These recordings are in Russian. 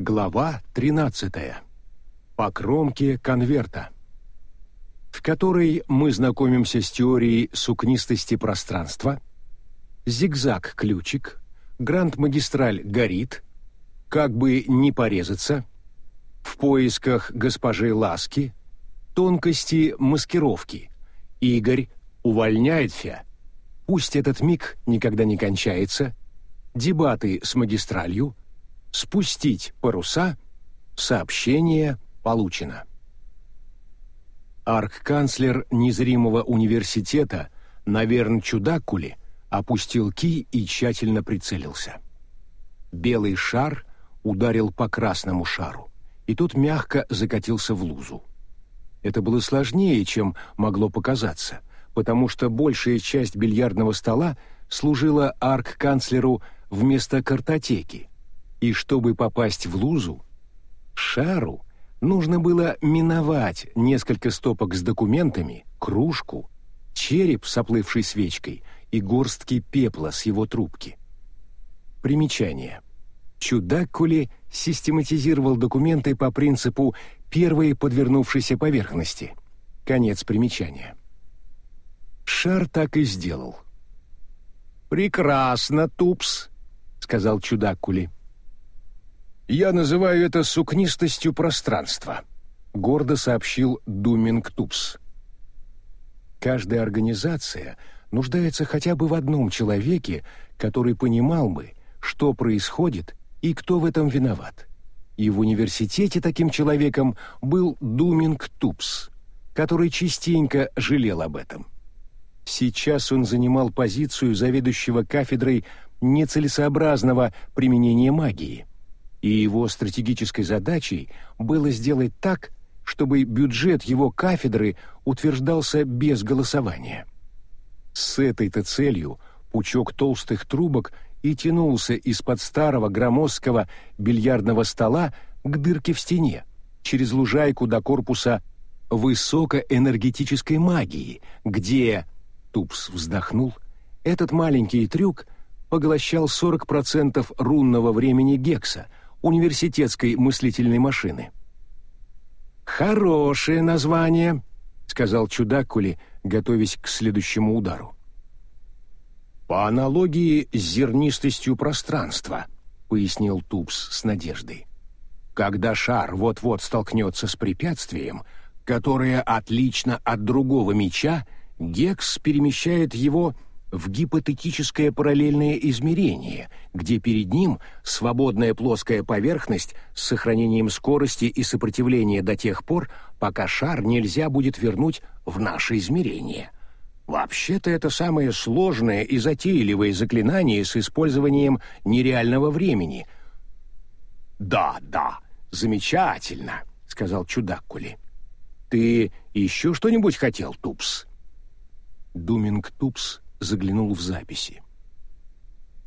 Глава 13. По кромке конверта. В которой мы знакомимся с теорией сукнистости пространства, зигзаг-ключик, гранд-магистраль горит, как бы не порезаться, в поисках госпожи Ласки, тонкости маскировки, Игорь увольняет Фя, пусть этот миг никогда не кончается, дебаты с магистралью, спустить паруса, сообщение получено. Арк-канцлер незримого университета Наверн Чудакули опустил ки и тщательно прицелился. Белый шар ударил по красному шару, и тот мягко закатился в лузу. Это было сложнее, чем могло показаться, потому что большая часть бильярдного стола служила арк-канцлеру вместо картотеки, и чтобы попасть в лузу, шару нужно было миновать несколько стопок с документами, кружку, череп с оплывшей свечкой и горстки пепла с его трубки. Примечание. Чудаккули систематизировал документы по принципу первой подвернувшейся поверхности. Конец примечания. Шар так и сделал. «Прекрасно, Тупс», — сказал Чудаккули. «Я называю это сукнистостью пространства», — гордо сообщил Думинг Тупс. «Каждая организация нуждается хотя бы в одном человеке, который понимал бы, что происходит и кто в этом виноват. И в университете таким человеком был Думинг Тупс, который частенько жалел об этом. Сейчас он занимал позицию заведующего кафедрой нецелесообразного применения магии — и его стратегической задачей было сделать так, чтобы бюджет его кафедры утверждался без голосования. С этой-то целью пучок толстых трубок и тянулся из-под старого громоздкого бильярдного стола к дырке в стене, через лужайку до корпуса высокоэнергетической магии, где, Тупс вздохнул, этот маленький трюк поглощал 40% рунного времени Гекса — университетской мыслительной машины. «Хорошее название», — сказал Чудакули, готовясь к следующему удару. «По аналогии с зернистостью пространства», — пояснил Тупс с надеждой. «Когда шар вот-вот столкнется с препятствием, которое отлично от другого мяча, Гекс перемещает его в гипотетическое параллельное измерение, где перед ним свободная плоская поверхность с сохранением скорости и сопротивления до тех пор, пока шар нельзя будет вернуть в наше измерение. Вообще-то это самое сложное и затейливое заклинание с использованием нереального времени. «Да, да, замечательно», — сказал Чудаккули. «Ты еще что-нибудь хотел, Тупс?» Думинг Тупс заглянул в записи.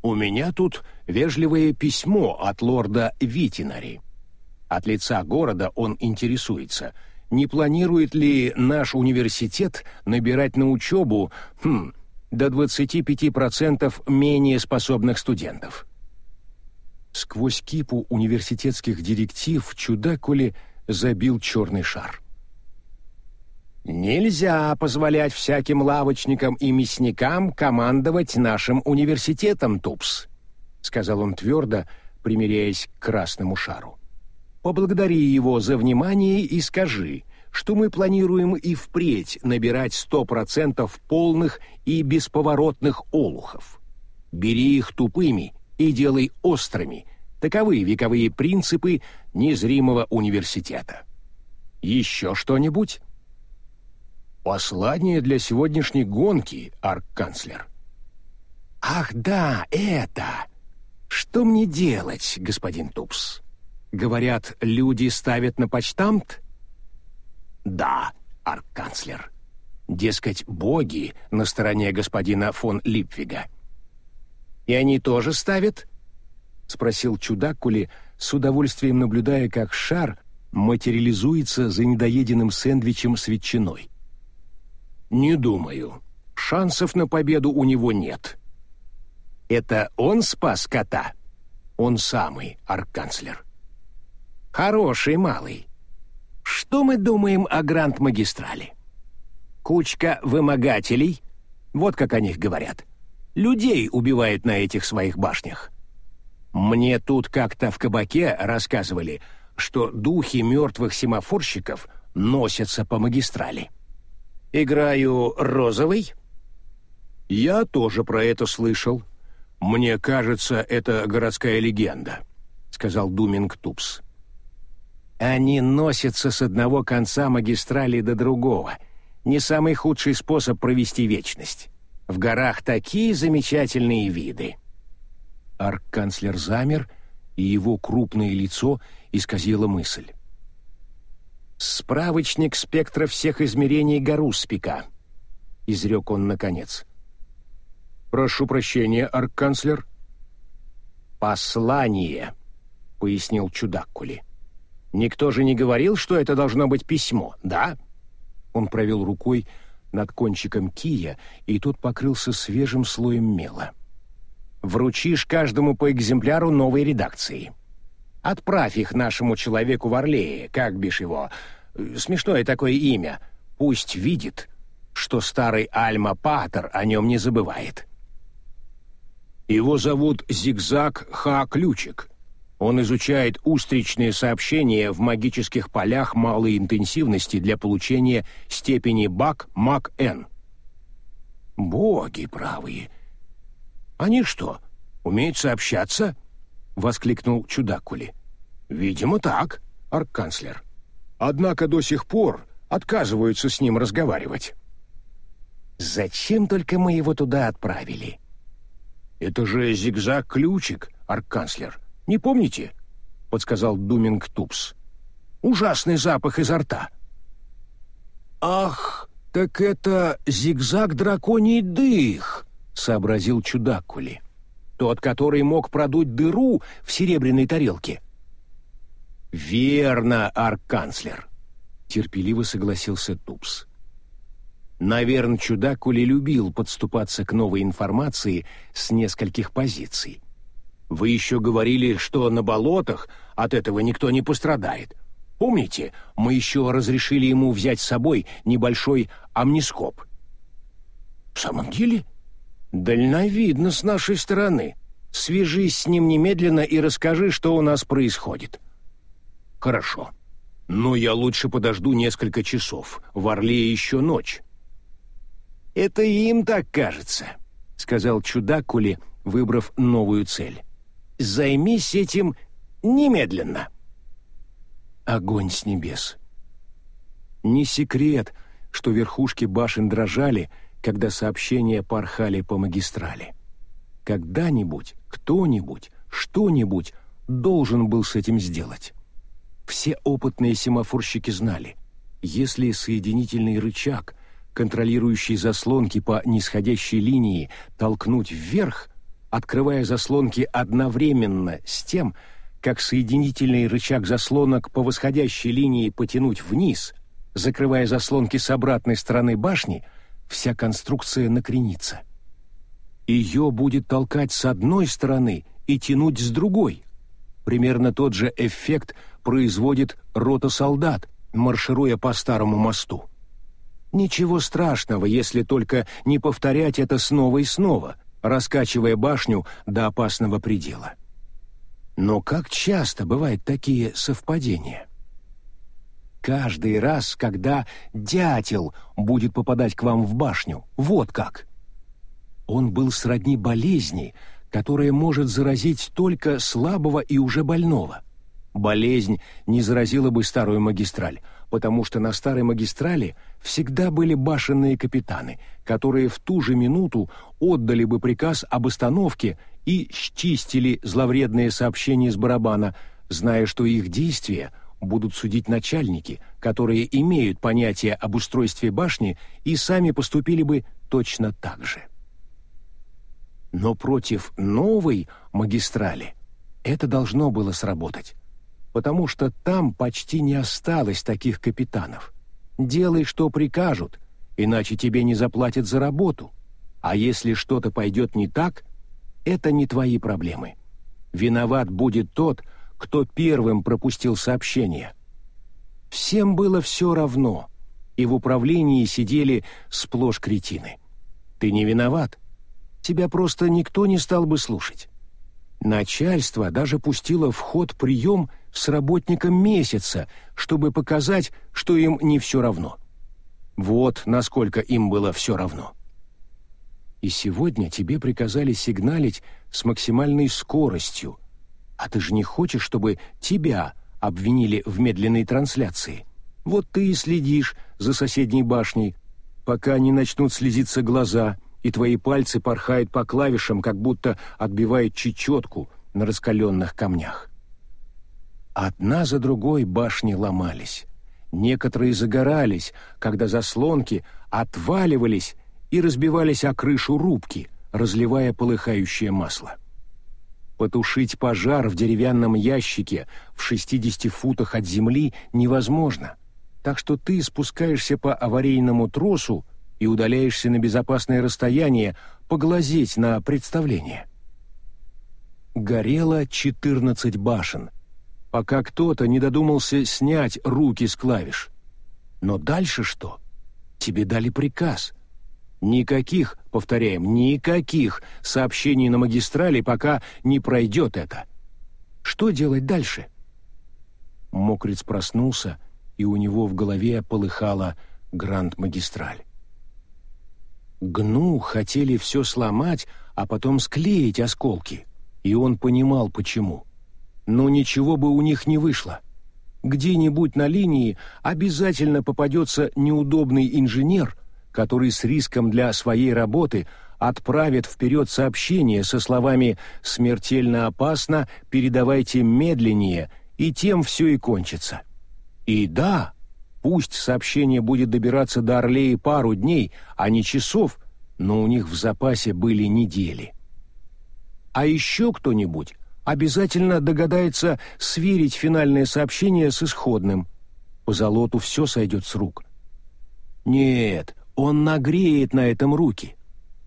«У меня тут вежливое письмо от лорда Витинари. От лица города он интересуется, не планирует ли наш университет набирать на учебу хм, до 25% менее способных студентов». Сквозь кипу университетских директив чудакули забил черный шар. Нельзя позволять всяким лавочникам и мясникам командовать нашим университетом, Тупс, сказал он твердо, примиряясь к красному шару. Поблагодари его за внимание и скажи, что мы планируем и впредь набирать сто процентов полных и бесповоротных олухов. Бери их тупыми и делай острыми. Таковы вековые принципы незримого университета. Еще что-нибудь? Послание для сегодняшней гонки, арк-канцлер. Ах, да, это. Что мне делать, господин Тупс? Говорят, люди ставят на почтамт? Да, арк-канцлер. Дескать, боги на стороне господина фон Липвига. И они тоже ставят? спросил чудакули, с удовольствием наблюдая, как шар материализуется за недоеденным сэндвичем с ветчиной. «Не думаю. Шансов на победу у него нет». «Это он спас кота?» «Он самый, арканцлер». Хороший малый. Что мы думаем о Гранд-магистрали? Кучка вымогателей, вот как о них говорят. Людей убивают на этих своих башнях. Мне тут как-то в кабаке рассказывали, что духи мертвых семафорщиков носятся по магистрали. Играю розовый? Я тоже про это слышал. Мне кажется, это городская легенда, сказал Думинг Тупс. Они носятся с одного конца магистрали до другого. Не самый худший способ провести вечность. В горах такие замечательные виды. Арк-канцлер замер, и его крупное лицо исказило мысль. «Справочник спектра всех измерений Гаруспика», — изрек он наконец. «Прошу прощения, арк-канцлер». «Послание», — пояснил Чудаккули. «Никто же не говорил, что это должно быть письмо, да?» Он провел рукой над кончиком кия, и тот покрылся свежим слоем мела вручишь каждому по экземпляру новой редакции. Отправь их нашему человеку в Орлее, как бишь его, смешное такое имя, пусть видит, что старый Альма-Патер о нем не забывает. Его зовут Зигзаг Ха-Ключик. Он изучает устричные сообщения в магических полях малой интенсивности для получения степени БАК-МАК-Н. Боги правые! «Они что, умеют сообщаться?» — воскликнул Чудакули. «Видимо, так, арканцлер. Однако до сих пор отказываются с ним разговаривать». «Зачем только мы его туда отправили?» «Это же зигзаг-ключик, арканцлер. Не помните?» — подсказал Думинг Тупс. «Ужасный запах изо рта». «Ах, так это зигзаг драконий дых!» — сообразил Чудакули. «Тот, который мог продуть дыру в серебряной тарелке». «Верно, арканцлер», — терпеливо согласился Тупс. Наверное, Чудакули любил подступаться к новой информации с нескольких позиций. Вы еще говорили, что на болотах от этого никто не пострадает. Помните, мы еще разрешили ему взять с собой небольшой амнископ? В самом деле? «Дальновидно с нашей стороны. Свяжись с ним немедленно и расскажи, что у нас происходит». «Хорошо. Но я лучше подожду несколько часов. В Орле еще ночь». «Это им так кажется», — сказал Чудакули, выбрав новую цель. «Займись этим немедленно». Огонь с небес. Не секрет, что верхушки башен дрожали, когда сообщения порхали по магистрали. Когда-нибудь, кто-нибудь, что-нибудь должен был с этим сделать. Все опытные семафорщики знали, если соединительный рычаг, контролирующий заслонки по нисходящей линии, толкнуть вверх, открывая заслонки одновременно с тем, как соединительный рычаг заслонок по восходящей линии потянуть вниз, закрывая заслонки с обратной стороны башни — вся конструкция накренится. Ее будет толкать с одной стороны и тянуть с другой. Примерно тот же эффект производит рота солдат, маршируя по старому мосту. Ничего страшного, если только не повторять это снова и снова, раскачивая башню до опасного предела. Но как часто бывают такие совпадения? Каждый раз, когда дятел будет попадать к вам в башню. Вот как. Он был сродни болезни, которая может заразить только слабого и уже больного. Болезнь не заразила бы старую магистраль, потому что на старой магистрали всегда были башенные капитаны, которые в ту же минуту отдали бы приказ об остановке и счистили зловредные сообщения с барабана, зная, что их действия будут судить начальники, которые имеют понятие об устройстве башни и сами поступили бы точно так же. Но против новой магистрали это должно было сработать, потому что там почти не осталось таких капитанов. Делай, что прикажут, иначе тебе не заплатят за работу. А если что-то пойдет не так, это не твои проблемы. Виноват будет тот, кто первым пропустил сообщение. Всем было все равно, и в управлении сидели сплошь кретины. Ты не виноват. Тебя просто никто не стал бы слушать. Начальство даже пустило в ход прием с работником месяца, чтобы показать, что им не все равно. Вот насколько им было все равно. И сегодня тебе приказали сигналить с максимальной скоростью, а ты же не хочешь, чтобы тебя обвинили в медленной трансляции. Вот ты и следишь за соседней башней, пока не начнут слезиться глаза, и твои пальцы порхают по клавишам, как будто отбивают чечетку на раскаленных камнях. Одна за другой башни ломались. Некоторые загорались, когда заслонки отваливались и разбивались о крышу рубки, разливая полыхающее масло. Потушить пожар в деревянном ящике в 60 футах от земли невозможно, так что ты спускаешься по аварийному тросу и удаляешься на безопасное расстояние поглазеть на представление. Горело 14 башен, пока кто-то не додумался снять руки с клавиш. Но дальше что? Тебе дали приказ — Никаких, повторяем, никаких сообщений на магистрали, пока не пройдет это. Что делать дальше? Мокриц проснулся, и у него в голове полыхала Гранд-магистраль. Гну хотели все сломать, а потом склеить осколки, и он понимал, почему. Но ничего бы у них не вышло. Где-нибудь на линии обязательно попадется неудобный инженер, который с риском для своей работы отправит вперед сообщение со словами «смертельно опасно, передавайте медленнее», и тем все и кончится. И да, пусть сообщение будет добираться до Орлеи пару дней, а не часов, но у них в запасе были недели. А еще кто-нибудь обязательно догадается сверить финальное сообщение с исходным. По золоту все сойдет с рук. Нет, он нагреет на этом руки.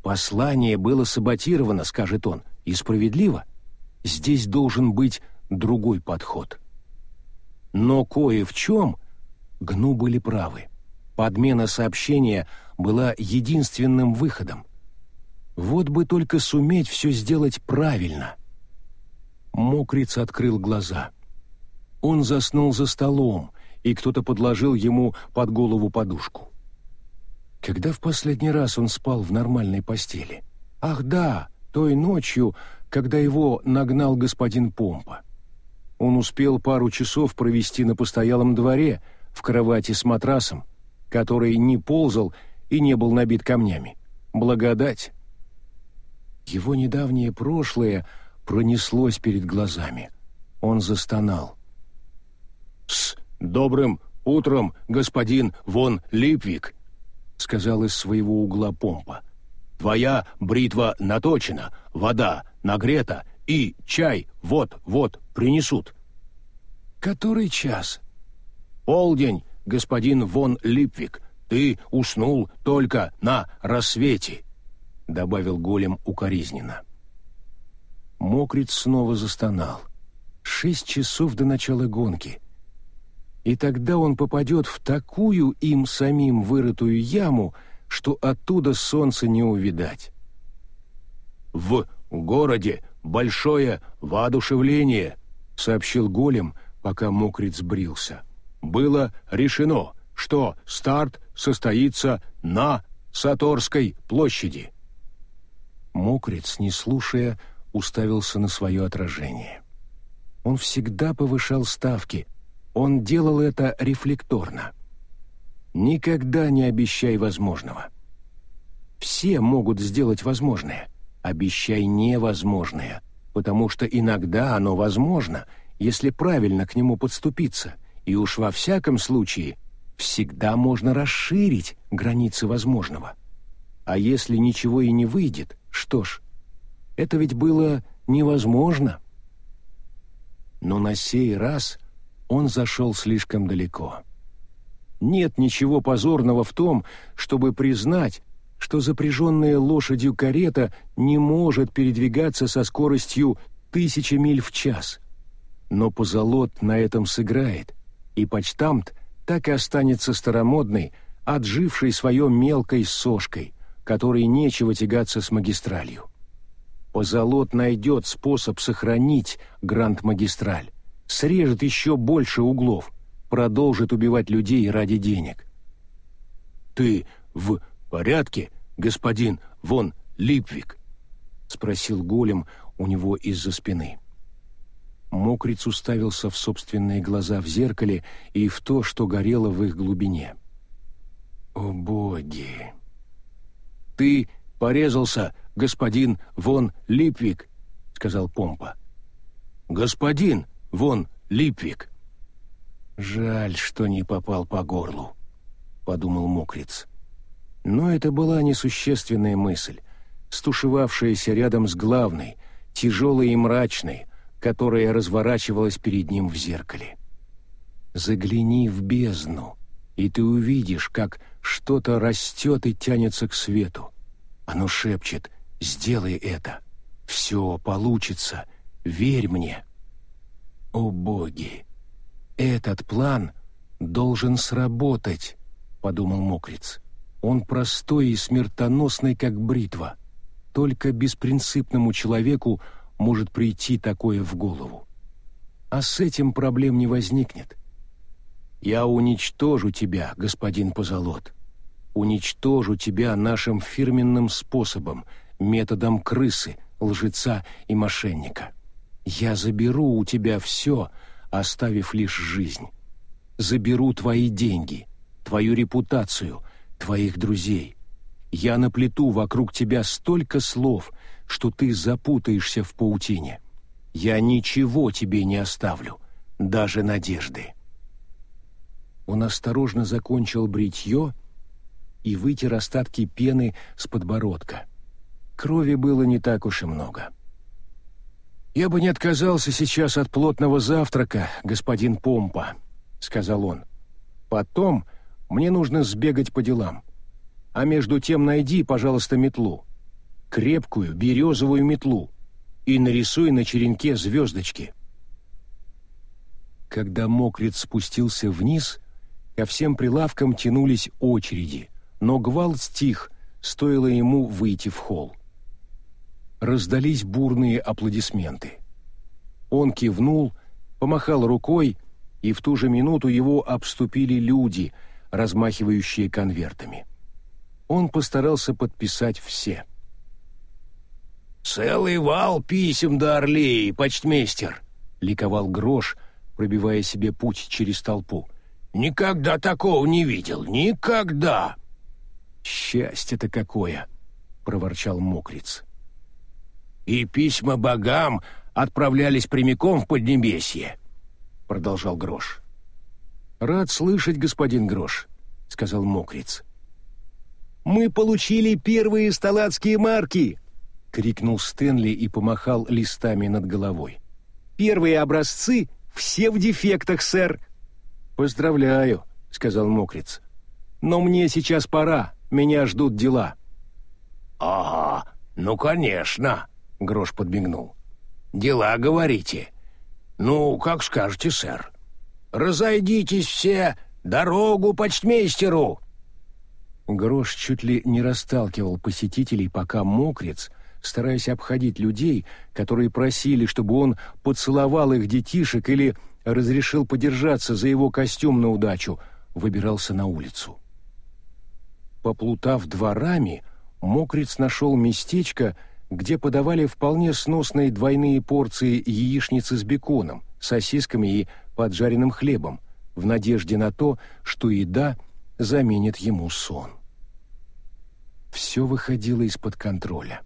Послание было саботировано, скажет он, и справедливо. Здесь должен быть другой подход. Но кое в чем Гну были правы. Подмена сообщения была единственным выходом. Вот бы только суметь все сделать правильно. Мокриц открыл глаза. Он заснул за столом, и кто-то подложил ему под голову подушку. Когда в последний раз он спал в нормальной постели? Ах да, той ночью, когда его нагнал господин Помпа. Он успел пару часов провести на постоялом дворе в кровати с матрасом, который не ползал и не был набит камнями. Благодать. Его недавнее прошлое пронеслось перед глазами. Он застонал. «С добрым утром, господин Вон Липвик!» — сказал из своего угла помпа. «Твоя бритва наточена, вода нагрета и чай вот-вот принесут». «Который час?» «Полдень, господин Вон Липвик. Ты уснул только на рассвете», — добавил голем укоризненно. Мокриц снова застонал. «Шесть часов до начала гонки и тогда он попадет в такую им самим вырытую яму, что оттуда солнце не увидать. «В городе большое воодушевление», — сообщил голем, пока мокриц брился. «Было решено, что старт состоится на Саторской площади». Мокриц, не слушая, уставился на свое отражение. Он всегда повышал ставки, он делал это рефлекторно. Никогда не обещай возможного. Все могут сделать возможное. Обещай невозможное, потому что иногда оно возможно, если правильно к нему подступиться, и уж во всяком случае всегда можно расширить границы возможного. А если ничего и не выйдет, что ж, это ведь было невозможно. Но на сей раз он зашел слишком далеко. Нет ничего позорного в том, чтобы признать, что запряженная лошадью карета не может передвигаться со скоростью тысячи миль в час. Но позолот на этом сыграет, и почтамт так и останется старомодной, отжившей свое мелкой сошкой, которой нечего тягаться с магистралью. Позолот найдет способ сохранить Гранд-магистраль, срежет еще больше углов, продолжит убивать людей ради денег. «Ты в порядке, господин Вон Липвик?» — спросил голем у него из-за спины. Мокриц уставился в собственные глаза в зеркале и в то, что горело в их глубине. «О боги!» «Ты порезался, господин Вон Липвик», — сказал Помпа. «Господин Вон Липвик». «Жаль, что не попал по горлу», — подумал Мокриц. Но это была несущественная мысль, стушевавшаяся рядом с главной, тяжелой и мрачной, которая разворачивалась перед ним в зеркале. «Загляни в бездну, и ты увидишь, как что-то растет и тянется к свету. Оно шепчет «Сделай это! Все получится! Верь мне!» «О боги! Этот план должен сработать!» — подумал Мокриц. «Он простой и смертоносный, как бритва. Только беспринципному человеку — может прийти такое в голову. А с этим проблем не возникнет. Я уничтожу тебя, господин Позолот. Уничтожу тебя нашим фирменным способом, методом крысы, лжеца и мошенника. Я заберу у тебя все, оставив лишь жизнь. Заберу твои деньги, твою репутацию, твоих друзей. Я наплету вокруг тебя столько слов — что ты запутаешься в паутине. Я ничего тебе не оставлю, даже надежды». Он осторожно закончил бритье и вытер остатки пены с подбородка. Крови было не так уж и много. «Я бы не отказался сейчас от плотного завтрака, господин Помпа», — сказал он. «Потом мне нужно сбегать по делам. А между тем найди, пожалуйста, метлу крепкую березовую метлу и нарисуй на черенке звездочки. Когда мокрец спустился вниз, ко всем прилавкам тянулись очереди, но гвалт стих, стоило ему выйти в холл. Раздались бурные аплодисменты. Он кивнул, помахал рукой, и в ту же минуту его обступили люди, размахивающие конвертами. Он постарался подписать все — «Целый вал писем до Орлеи, почтмейстер!» — ликовал Грош, пробивая себе путь через толпу. «Никогда такого не видел! Никогда!» «Счастье-то какое!» — проворчал Мокриц. «И письма богам отправлялись прямиком в Поднебесье», — продолжал Грош. «Рад слышать, господин Грош», — сказал Мокриц. «Мы получили первые сталацкие марки!» крикнул Стэнли и помахал листами над головой. Первые образцы все в дефектах, сэр. Поздравляю, сказал Мокриц. Но мне сейчас пора, меня ждут дела. Ага, ну конечно, Грош подмигнул. Дела, говорите. Ну, как скажете, сэр. Разойдитесь все, дорогу почтмейстеру. Грош чуть ли не расталкивал посетителей, пока Мокриц стараясь обходить людей, которые просили, чтобы он поцеловал их детишек или разрешил подержаться за его костюм на удачу, выбирался на улицу. Поплутав дворами, Мокриц нашел местечко, где подавали вполне сносные двойные порции яичницы с беконом, сосисками и поджаренным хлебом, в надежде на то, что еда заменит ему сон. Все выходило из-под контроля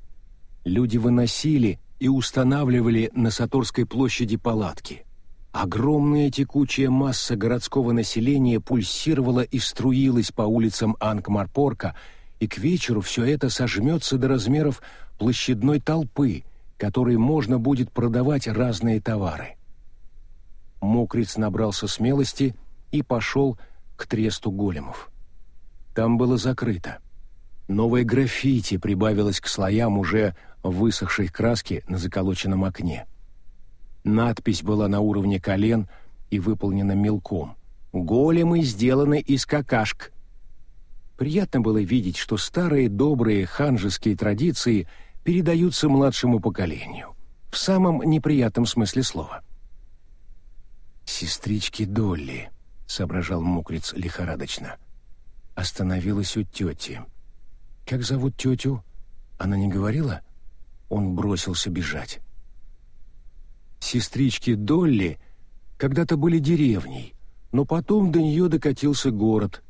люди выносили и устанавливали на Саторской площади палатки. Огромная текучая масса городского населения пульсировала и струилась по улицам Ангмарпорка, и к вечеру все это сожмется до размеров площадной толпы, которой можно будет продавать разные товары. Мокриц набрался смелости и пошел к тресту големов. Там было закрыто. Новое граффити прибавилось к слоям уже высохшей краски на заколоченном окне. Надпись была на уровне колен и выполнена мелком. «Големы сделаны из какашк». Приятно было видеть, что старые добрые ханжеские традиции передаются младшему поколению. В самом неприятном смысле слова. «Сестрички Долли», — соображал мокрец лихорадочно. Остановилась у тети. «Как зовут тетю?» Она не говорила? Он бросился бежать. Сестрички Долли когда-то были деревней, но потом до нее докатился город.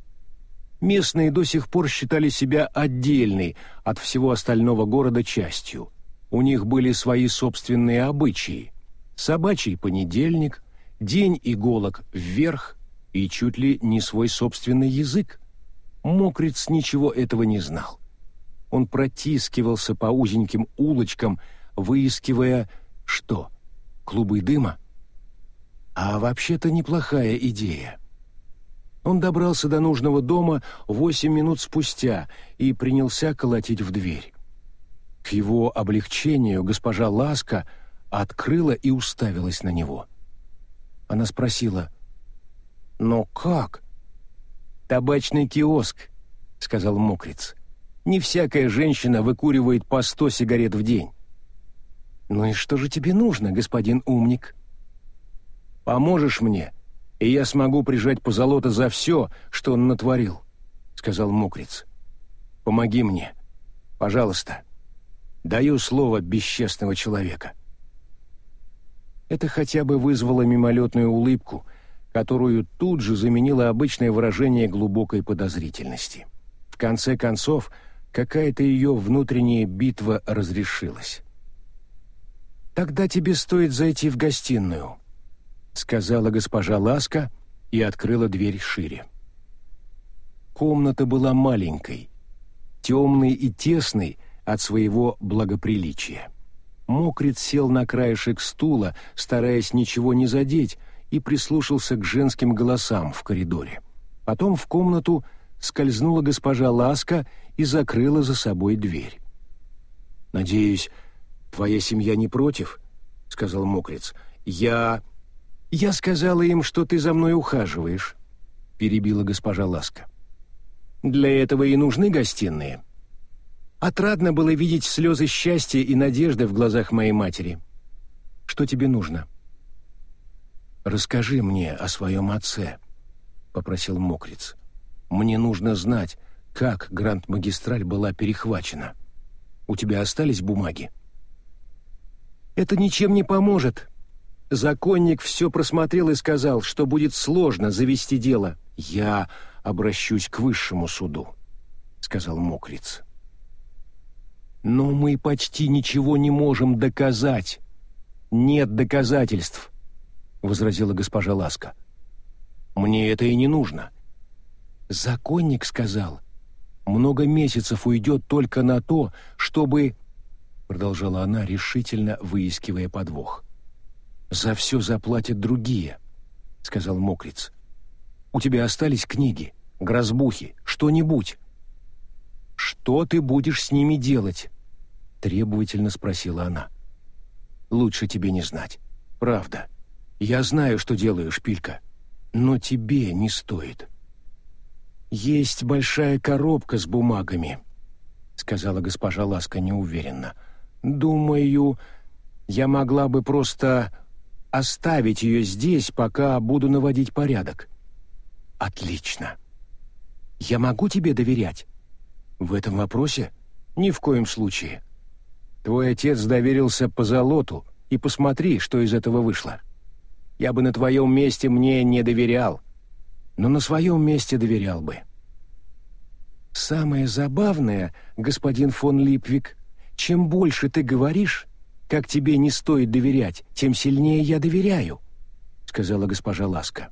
Местные до сих пор считали себя отдельной от всего остального города частью. У них были свои собственные обычаи. Собачий понедельник, день иголок вверх и чуть ли не свой собственный язык. Мокриц ничего этого не знал. Он протискивался по узеньким улочкам, выискивая что? Клубы дыма? А вообще-то неплохая идея. Он добрался до нужного дома восемь минут спустя и принялся колотить в дверь. К его облегчению госпожа Ласка открыла и уставилась на него. Она спросила, «Но как?» «Табачный киоск», — сказал мокриц. Не всякая женщина выкуривает по сто сигарет в день. Ну и что же тебе нужно, господин умник? Поможешь мне, и я смогу прижать позолота за все, что он натворил, сказал мокриц. Помоги мне, пожалуйста. Даю слово бесчестного человека. Это хотя бы вызвало мимолетную улыбку, которую тут же заменило обычное выражение глубокой подозрительности. В конце концов, какая-то ее внутренняя битва разрешилась. «Тогда тебе стоит зайти в гостиную», — сказала госпожа Ласка и открыла дверь шире. Комната была маленькой, темной и тесной от своего благоприличия. Мокрит сел на краешек стула, стараясь ничего не задеть, и прислушался к женским голосам в коридоре. Потом в комнату скользнула госпожа Ласка и закрыла за собой дверь. «Надеюсь, твоя семья не против?» — сказал Мокриц. «Я...» «Я сказала им, что ты за мной ухаживаешь», — перебила госпожа Ласка. «Для этого и нужны гостиные. Отрадно было видеть слезы счастья и надежды в глазах моей матери. Что тебе нужно?» «Расскажи мне о своем отце», — попросил Мокриц. Мне нужно знать, как Гранд-магистраль была перехвачена. У тебя остались бумаги? Это ничем не поможет. Законник все просмотрел и сказал, что будет сложно завести дело. Я обращусь к высшему суду, сказал Мокриц. Но мы почти ничего не можем доказать. Нет доказательств, возразила госпожа Ласка. Мне это и не нужно. Законник сказал, много месяцев уйдет только на то, чтобы... Продолжала она, решительно выискивая подвох. «За все заплатят другие», — сказал Мокриц. «У тебя остались книги, грозбухи, что-нибудь». «Что ты будешь с ними делать?» — требовательно спросила она. «Лучше тебе не знать. Правда. Я знаю, что делаю, шпилька. Но тебе не стоит». «Есть большая коробка с бумагами», — сказала госпожа Ласка неуверенно. «Думаю, я могла бы просто оставить ее здесь, пока буду наводить порядок». «Отлично. Я могу тебе доверять?» «В этом вопросе? Ни в коем случае. Твой отец доверился по золоту, и посмотри, что из этого вышло. Я бы на твоем месте мне не доверял» но на своем месте доверял бы. Самое забавное, господин фон Липвик, чем больше ты говоришь, как тебе не стоит доверять, тем сильнее я доверяю, сказала госпожа Ласка.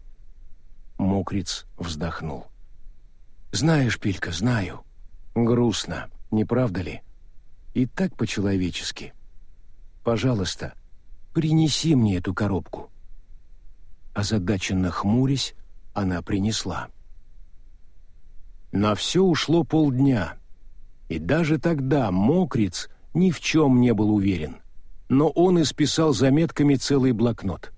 Мокриц вздохнул. Знаешь, Пилька, знаю. Грустно, не правда ли? И так по-человечески. Пожалуйста, принеси мне эту коробку. Озадаченно хмурясь, она принесла. На все ушло полдня, и даже тогда Мокриц ни в чем не был уверен. Но он исписал заметками целый блокнот.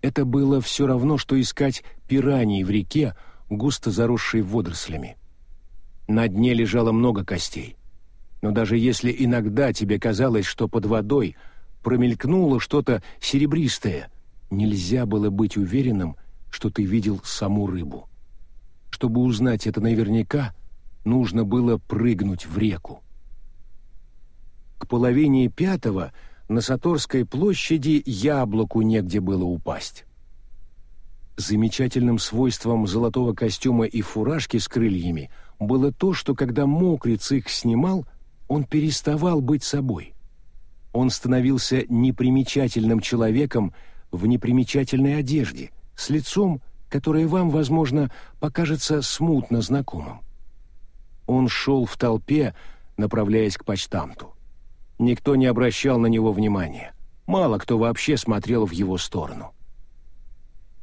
Это было все равно, что искать пираний в реке, густо заросшей водорослями. На дне лежало много костей. Но даже если иногда тебе казалось, что под водой промелькнуло что-то серебристое, нельзя было быть уверенным, что ты видел саму рыбу. Чтобы узнать это наверняка, нужно было прыгнуть в реку. К половине пятого на Саторской площади яблоку негде было упасть. Замечательным свойством золотого костюма и фуражки с крыльями было то, что когда мокрец их снимал, он переставал быть собой. Он становился непримечательным человеком в непримечательной одежде, с лицом, которое вам, возможно, покажется смутно знакомым. Он шел в толпе, направляясь к почтамту. Никто не обращал на него внимания. Мало кто вообще смотрел в его сторону.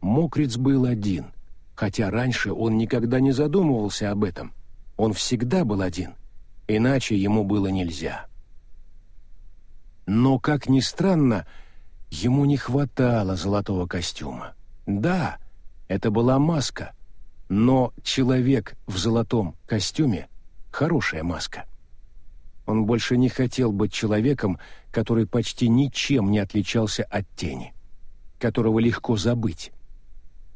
Мокриц был один, хотя раньше он никогда не задумывался об этом. Он всегда был один, иначе ему было нельзя. Но, как ни странно, ему не хватало золотого костюма. Да, это была маска, но человек в золотом костюме — хорошая маска. Он больше не хотел быть человеком, который почти ничем не отличался от тени, которого легко забыть.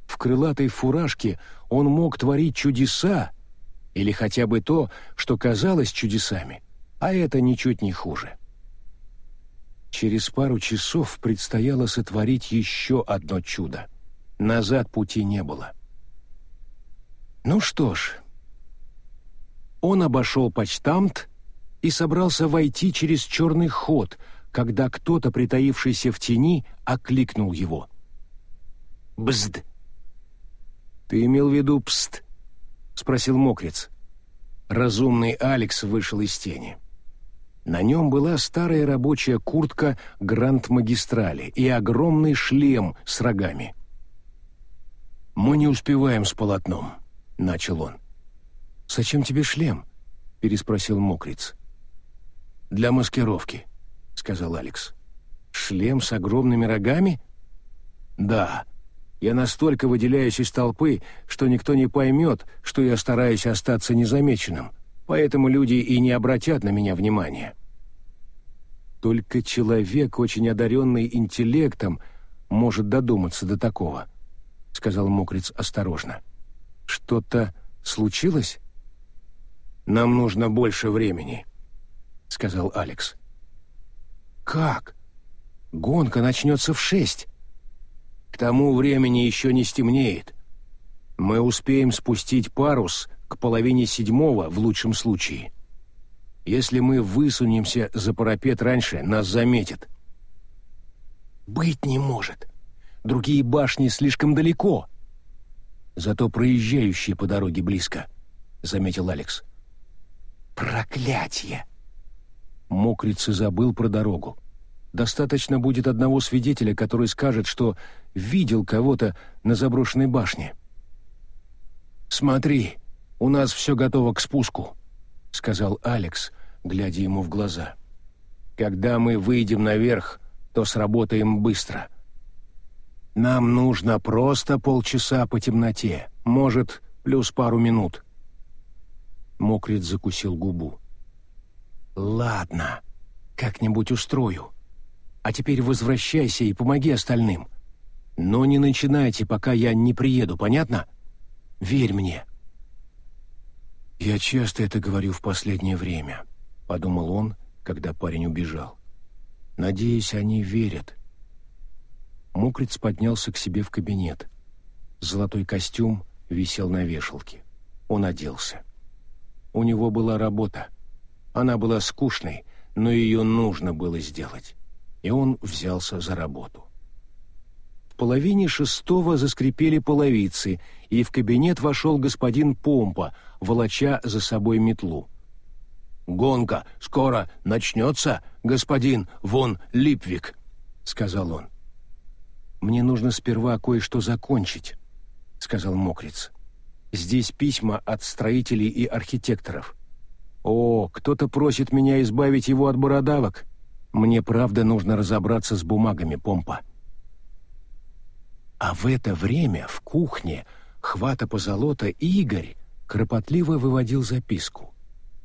В крылатой фуражке он мог творить чудеса, или хотя бы то, что казалось чудесами, а это ничуть не хуже. Через пару часов предстояло сотворить еще одно чудо. Назад пути не было. Ну что ж, он обошел почтамт и собрался войти через черный ход, когда кто-то, притаившийся в тени, окликнул его. «Бзд!» «Ты имел в виду пст?» — спросил мокрец. Разумный Алекс вышел из тени. На нем была старая рабочая куртка Гранд-магистрали и огромный шлем с рогами. «Мы не успеваем с полотном», — начал он. «Зачем тебе шлем?» — переспросил мокриц. «Для маскировки», — сказал Алекс. «Шлем с огромными рогами?» «Да. Я настолько выделяюсь из толпы, что никто не поймет, что я стараюсь остаться незамеченным, поэтому люди и не обратят на меня внимания». «Только человек, очень одаренный интеллектом, может додуматься до такого», — сказал Мокриц осторожно. «Что-то случилось?» «Нам нужно больше времени», — сказал Алекс. «Как? Гонка начнется в шесть. К тому времени еще не стемнеет. Мы успеем спустить парус к половине седьмого в лучшем случае. Если мы высунемся за парапет раньше, нас заметят». «Быть не может. Другие башни слишком далеко. Зато проезжающие по дороге близко», — заметил Алекс. «Проклятье!» Мокриц и забыл про дорогу. Достаточно будет одного свидетеля, который скажет, что видел кого-то на заброшенной башне. «Смотри, у нас все готово к спуску», — сказал Алекс, глядя ему в глаза. «Когда мы выйдем наверх, то сработаем быстро. Нам нужно просто полчаса по темноте, может, плюс пару минут». Мокриц закусил губу. «Ладно, как-нибудь устрою. А теперь возвращайся и помоги остальным. Но не начинайте, пока я не приеду, понятно? Верь мне». «Я часто это говорю в последнее время», — подумал он, когда парень убежал. «Надеюсь, они верят». Мокриц поднялся к себе в кабинет. Золотой костюм висел на вешалке. Он оделся. У него была работа — она была скучной, но ее нужно было сделать. И он взялся за работу. В половине шестого заскрипели половицы, и в кабинет вошел господин Помпа, волоча за собой метлу. «Гонка скоро начнется, господин Вон Липвик», — сказал он. «Мне нужно сперва кое-что закончить», — сказал Мокриц. «Здесь письма от строителей и архитекторов. О, кто-то просит меня избавить его от бородавок. Мне правда нужно разобраться с бумагами, Помпа». А в это время в кухне хвата позолота Игорь кропотливо выводил записку.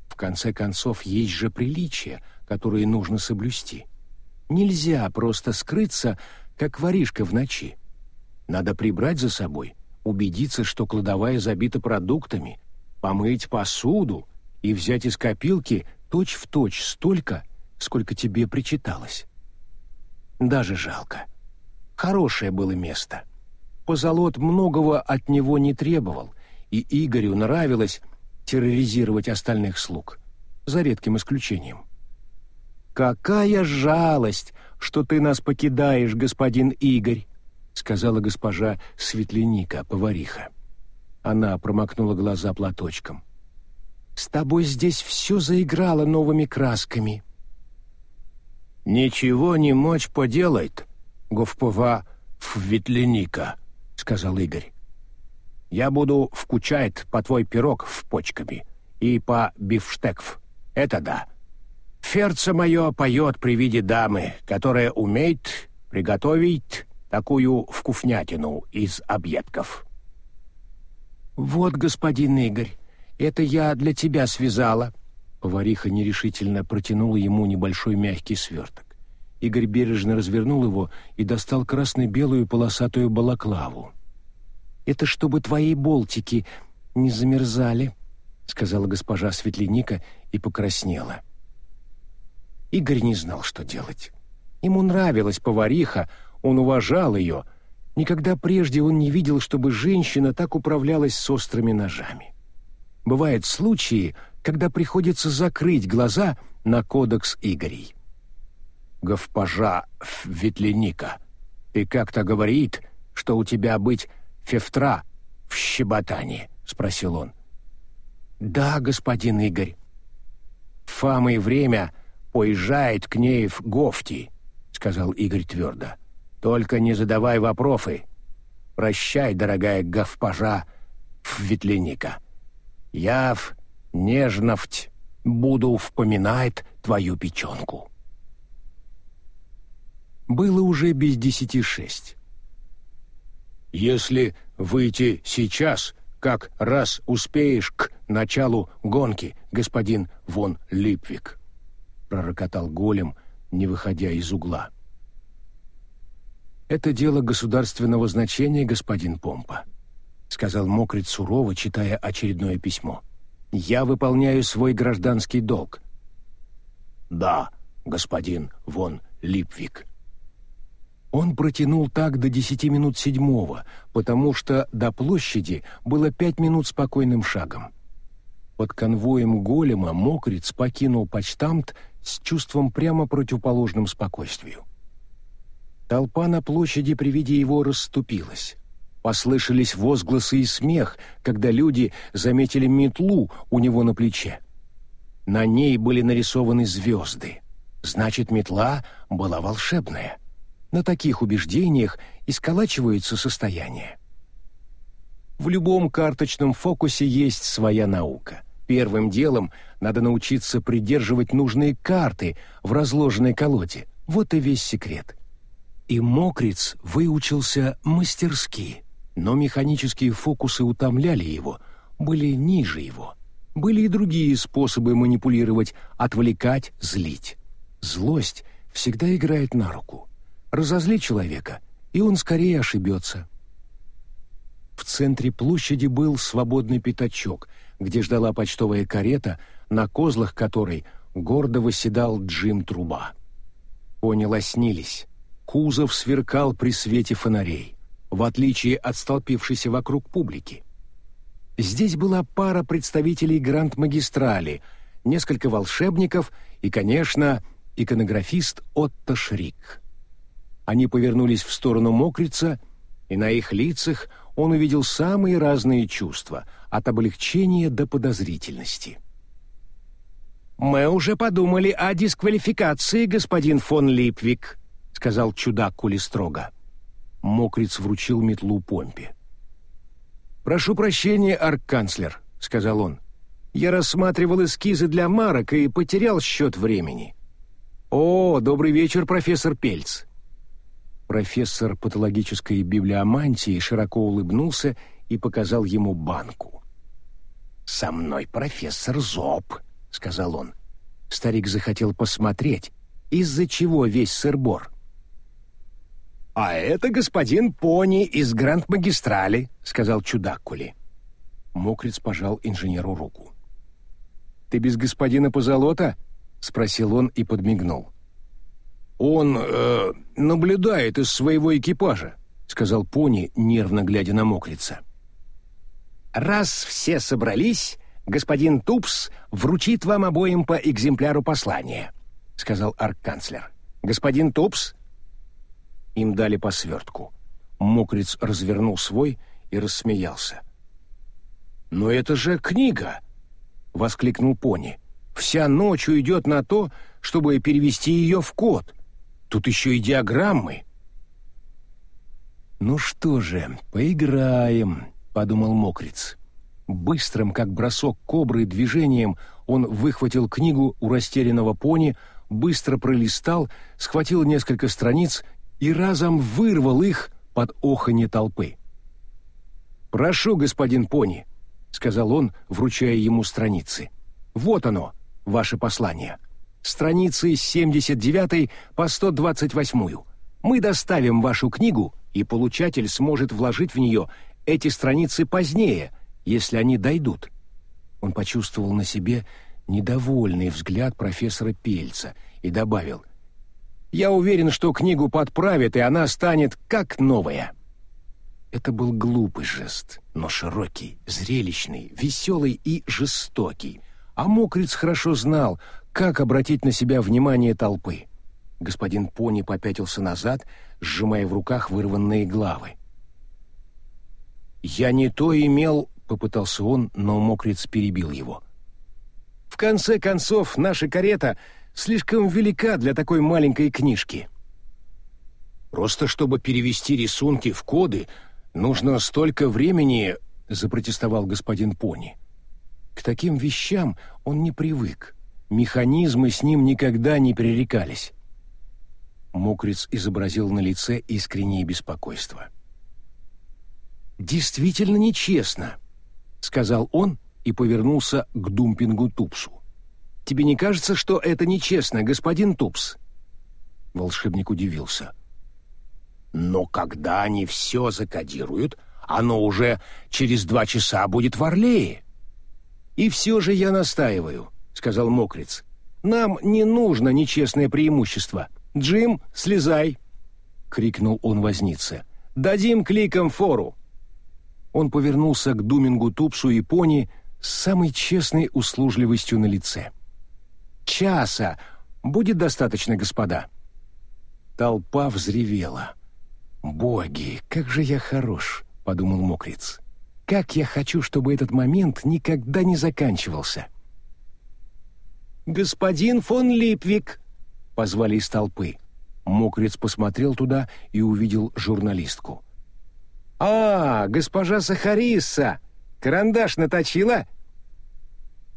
В конце концов, есть же приличия, которые нужно соблюсти. Нельзя просто скрыться, как воришка в ночи. Надо прибрать за собой, убедиться, что кладовая забита продуктами, помыть посуду и взять из копилки точь-в-точь точь столько, сколько тебе причиталось. Даже жалко. Хорошее было место. Позолот многого от него не требовал, и Игорю нравилось терроризировать остальных слуг, за редким исключением. «Какая жалость, что ты нас покидаешь, господин Игорь!» — сказала госпожа Светленика, повариха. Она промокнула глаза платочком. «С тобой здесь все заиграло новыми красками». «Ничего не мочь поделает, Говпова Ветленика», — сказал Игорь. «Я буду вкучать по твой пирог в почками и по бифштекв. Это да». Сердце мое поет при виде дамы, которая умеет приготовить такую вкуснятину из объедков. «Вот, господин Игорь, это я для тебя связала». Повариха нерешительно протянула ему небольшой мягкий сверток. Игорь бережно развернул его и достал красно-белую полосатую балаклаву. «Это чтобы твои болтики не замерзали», — сказала госпожа Светленика и покраснела. — Игорь не знал, что делать. Ему нравилась повариха, он уважал ее. Никогда прежде он не видел, чтобы женщина так управлялась с острыми ножами. Бывают случаи, когда приходится закрыть глаза на кодекс Игорей. «Госпожа Ветленика, ты как-то говорит, что у тебя быть февтра в щеботании?» — спросил он. «Да, господин Игорь». «Фама и время — уезжает к ней в Гофти», — сказал Игорь твердо. «Только не задавай вопросы. Прощай, дорогая госпожа Ветленика. Я в нежновть буду вспоминать твою печенку». Было уже без десяти шесть. «Если выйти сейчас, как раз успеешь к началу гонки, господин Вон Липвик», пророкотал голем, не выходя из угла. «Это дело государственного значения, господин Помпа», — сказал Мокрит сурово, читая очередное письмо. «Я выполняю свой гражданский долг». «Да, господин Вон Липвик». Он протянул так до десяти минут седьмого, потому что до площади было пять минут спокойным шагом. Под конвоем голема Мокриц покинул почтамт с чувством прямо противоположным спокойствию. Толпа на площади при виде его расступилась. Послышались возгласы и смех, когда люди заметили метлу у него на плече. На ней были нарисованы звезды. Значит, метла была волшебная. На таких убеждениях и сколачивается состояние. В любом карточном фокусе есть своя наука. Первым делом надо научиться придерживать нужные карты в разложенной колоде. Вот и весь секрет. И Мокриц выучился мастерски, но механические фокусы утомляли его, были ниже его. Были и другие способы манипулировать, отвлекать, злить. Злость всегда играет на руку. Разозли человека, и он скорее ошибется. В центре площади был свободный пятачок — где ждала почтовая карета, на козлах которой гордо восседал Джим Труба. Кони лоснились. Кузов сверкал при свете фонарей, в отличие от столпившейся вокруг публики. Здесь была пара представителей Гранд-магистрали, несколько волшебников и, конечно, иконографист Отто Шрик. Они повернулись в сторону Мокрица, и на их лицах он увидел самые разные чувства, от облегчения до подозрительности. «Мы уже подумали о дисквалификации, господин фон Липвик», — сказал чудак Кули строго. Мокриц вручил метлу Помпе. «Прошу прощения, арканцлер», — сказал он. «Я рассматривал эскизы для марок и потерял счет времени». «О, добрый вечер, профессор Пельц!» Профессор патологической библиомантии широко улыбнулся и показал ему банку. «Со мной профессор Зоб», — сказал он. Старик захотел посмотреть, из-за чего весь сыр-бор. «А это господин Пони из Гранд-магистрали», — сказал чудак Мокриц пожал инженеру руку. «Ты без господина Позолота?» — спросил он и подмигнул. «Он э, наблюдает из своего экипажа», — сказал Пони, нервно глядя на Мокрица. «Раз все собрались, господин Тупс вручит вам обоим по экземпляру послания», — сказал арк-канцлер. «Господин Тупс?» Им дали по свертку. Мокриц развернул свой и рассмеялся. «Но это же книга!» — воскликнул Пони. «Вся ночь уйдет на то, чтобы перевести ее в код. Тут еще и диаграммы». «Ну что же, поиграем», — подумал Мокриц. Быстрым, как бросок кобры, движением он выхватил книгу у растерянного пони, быстро пролистал, схватил несколько страниц и разом вырвал их под оханье толпы. «Прошу, господин пони», — сказал он, вручая ему страницы. «Вот оно, ваше послание» страницы с 79 по 128. Мы доставим вашу книгу, и получатель сможет вложить в нее эти страницы позднее, если они дойдут. Он почувствовал на себе недовольный взгляд профессора Пельца и добавил: "Я уверен, что книгу подправят, и она станет как новая". Это был глупый жест, но широкий, зрелищный, веселый и жестокий. А Мокриц хорошо знал, как обратить на себя внимание толпы? Господин Пони попятился назад, сжимая в руках вырванные главы. «Я не то имел...» — попытался он, но мокрец перебил его. «В конце концов, наша карета слишком велика для такой маленькой книжки. Просто чтобы перевести рисунки в коды, нужно столько времени...» — запротестовал господин Пони. К таким вещам он не привык механизмы с ним никогда не пререкались. Мокриц изобразил на лице искреннее беспокойство. «Действительно нечестно», — сказал он и повернулся к Думпингу Тупсу. «Тебе не кажется, что это нечестно, господин Тупс?» Волшебник удивился. «Но когда они все закодируют, оно уже через два часа будет в Орлее. И все же я настаиваю. — сказал Мокриц. «Нам не нужно нечестное преимущество. Джим, слезай!» — крикнул он вознице. «Дадим кликам фору!» Он повернулся к Думингу Тупсу и Пони с самой честной услужливостью на лице. «Часа! Будет достаточно, господа!» Толпа взревела. «Боги, как же я хорош!» — подумал Мокриц. «Как я хочу, чтобы этот момент никогда не заканчивался!» «Господин фон Липвик!» — позвали из толпы. Мокрец посмотрел туда и увидел журналистку. «А, госпожа Сахарисса! Карандаш наточила?»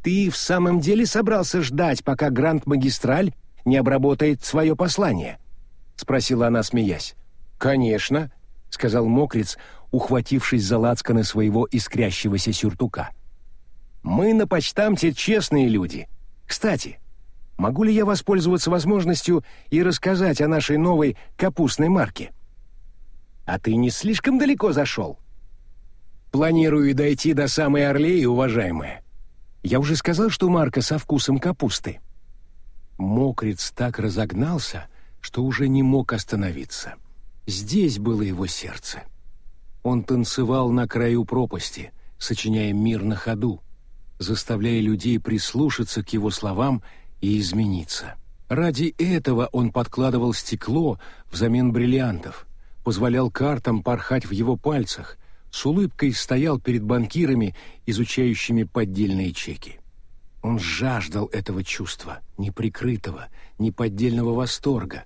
«Ты в самом деле собрался ждать, пока Гранд-магистраль не обработает свое послание?» — спросила она, смеясь. «Конечно», — сказал Мокрец, ухватившись за лацканы своего искрящегося сюртука. «Мы на почтамте честные люди. Кстати, могу ли я воспользоваться возможностью и рассказать о нашей новой капустной марке? А ты не слишком далеко зашел? Планирую дойти до самой Орлеи, уважаемая. Я уже сказал, что марка со вкусом капусты. Мокриц так разогнался, что уже не мог остановиться. Здесь было его сердце. Он танцевал на краю пропасти, сочиняя мир на ходу, заставляя людей прислушаться к его словам и измениться. Ради этого он подкладывал стекло взамен бриллиантов, позволял картам порхать в его пальцах, с улыбкой стоял перед банкирами, изучающими поддельные чеки. Он жаждал этого чувства, неприкрытого, неподдельного восторга,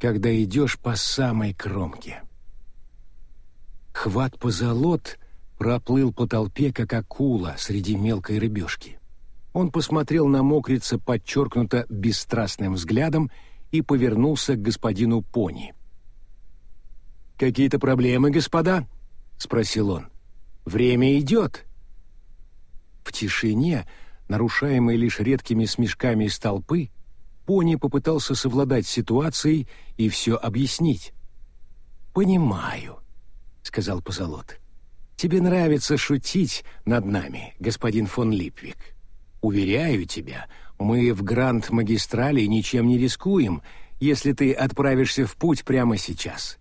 когда идешь по самой кромке. Хват позолот проплыл по толпе, как акула среди мелкой рыбешки. Он посмотрел на мокрица подчеркнуто бесстрастным взглядом и повернулся к господину Пони. «Какие-то проблемы, господа?» — спросил он. «Время идет». В тишине, нарушаемой лишь редкими смешками из толпы, Пони попытался совладать с ситуацией и все объяснить. «Понимаю», — сказал Позолот. «Тебе нравится шутить над нами, господин фон Липвик. Уверяю тебя, мы в Гранд-магистрале ничем не рискуем, если ты отправишься в путь прямо сейчас.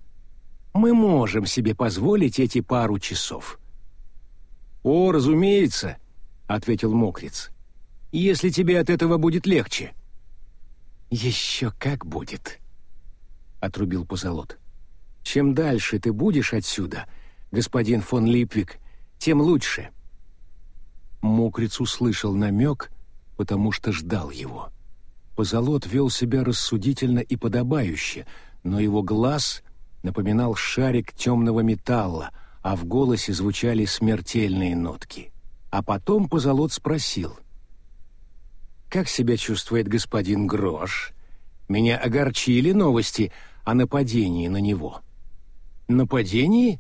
Мы можем себе позволить эти пару часов». «О, разумеется», — ответил Мокриц. «Если тебе от этого будет легче». «Еще как будет», — отрубил Позолот. «Чем дальше ты будешь отсюда, господин фон Липвик, тем лучше». Мокриц услышал намек, потому что ждал его. Позолот вел себя рассудительно и подобающе, но его глаз напоминал шарик темного металла, а в голосе звучали смертельные нотки. А потом Позолот спросил. «Как себя чувствует господин Грош? Меня огорчили новости о нападении на него». «Нападении?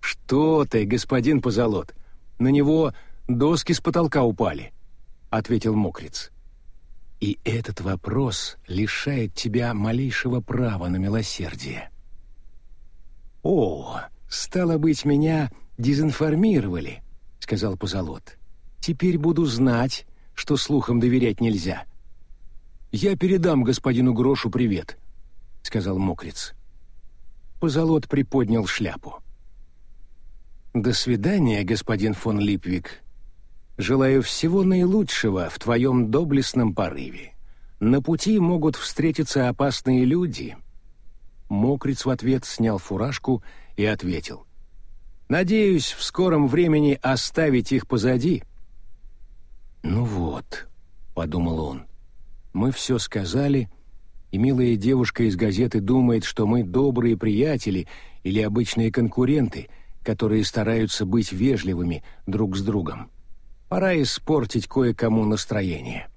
Что ты, господин Позолот? На него доски с потолка упали», — ответил Мокриц. «И этот вопрос лишает тебя малейшего права на милосердие». «О, стало быть, меня дезинформировали», — сказал Позолот. «Теперь буду знать, что слухам доверять нельзя». «Я передам господину Грошу привет», — сказал Мокриц. Позолот приподнял шляпу. «До свидания, господин фон Липвик. Желаю всего наилучшего в твоем доблестном порыве. На пути могут встретиться опасные люди». Мокриц в ответ снял фуражку и ответил. «Надеюсь, в скором времени оставить их позади». «Ну вот», — подумал он, — «мы все сказали, и милая девушка из газеты думает, что мы добрые приятели или обычные конкуренты, которые стараются быть вежливыми друг с другом. Пора испортить кое-кому настроение».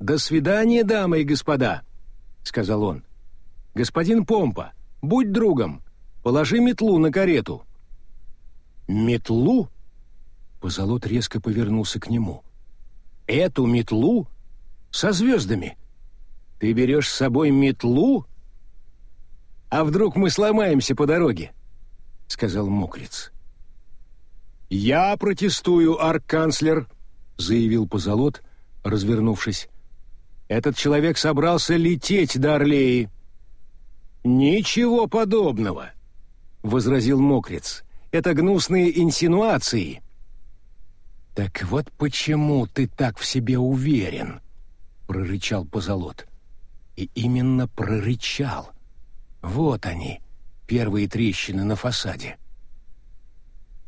«До свидания, дамы и господа», — сказал он. «Господин Помпа, будь другом, положи метлу на карету». «Метлу?» Позолот резко повернулся к нему. «Эту метлу? Со звездами? Ты берешь с собой метлу? А вдруг мы сломаемся по дороге?» — сказал Мокриц. «Я протестую, арк-канцлер», — заявил Позолот, развернувшись. «Этот человек собрался лететь до Орлеи». «Ничего подобного», — возразил Мокриц. «Это гнусные инсинуации». «Так вот почему ты так в себе уверен», — прорычал Позолот. И именно прорычал. Вот они, первые трещины на фасаде.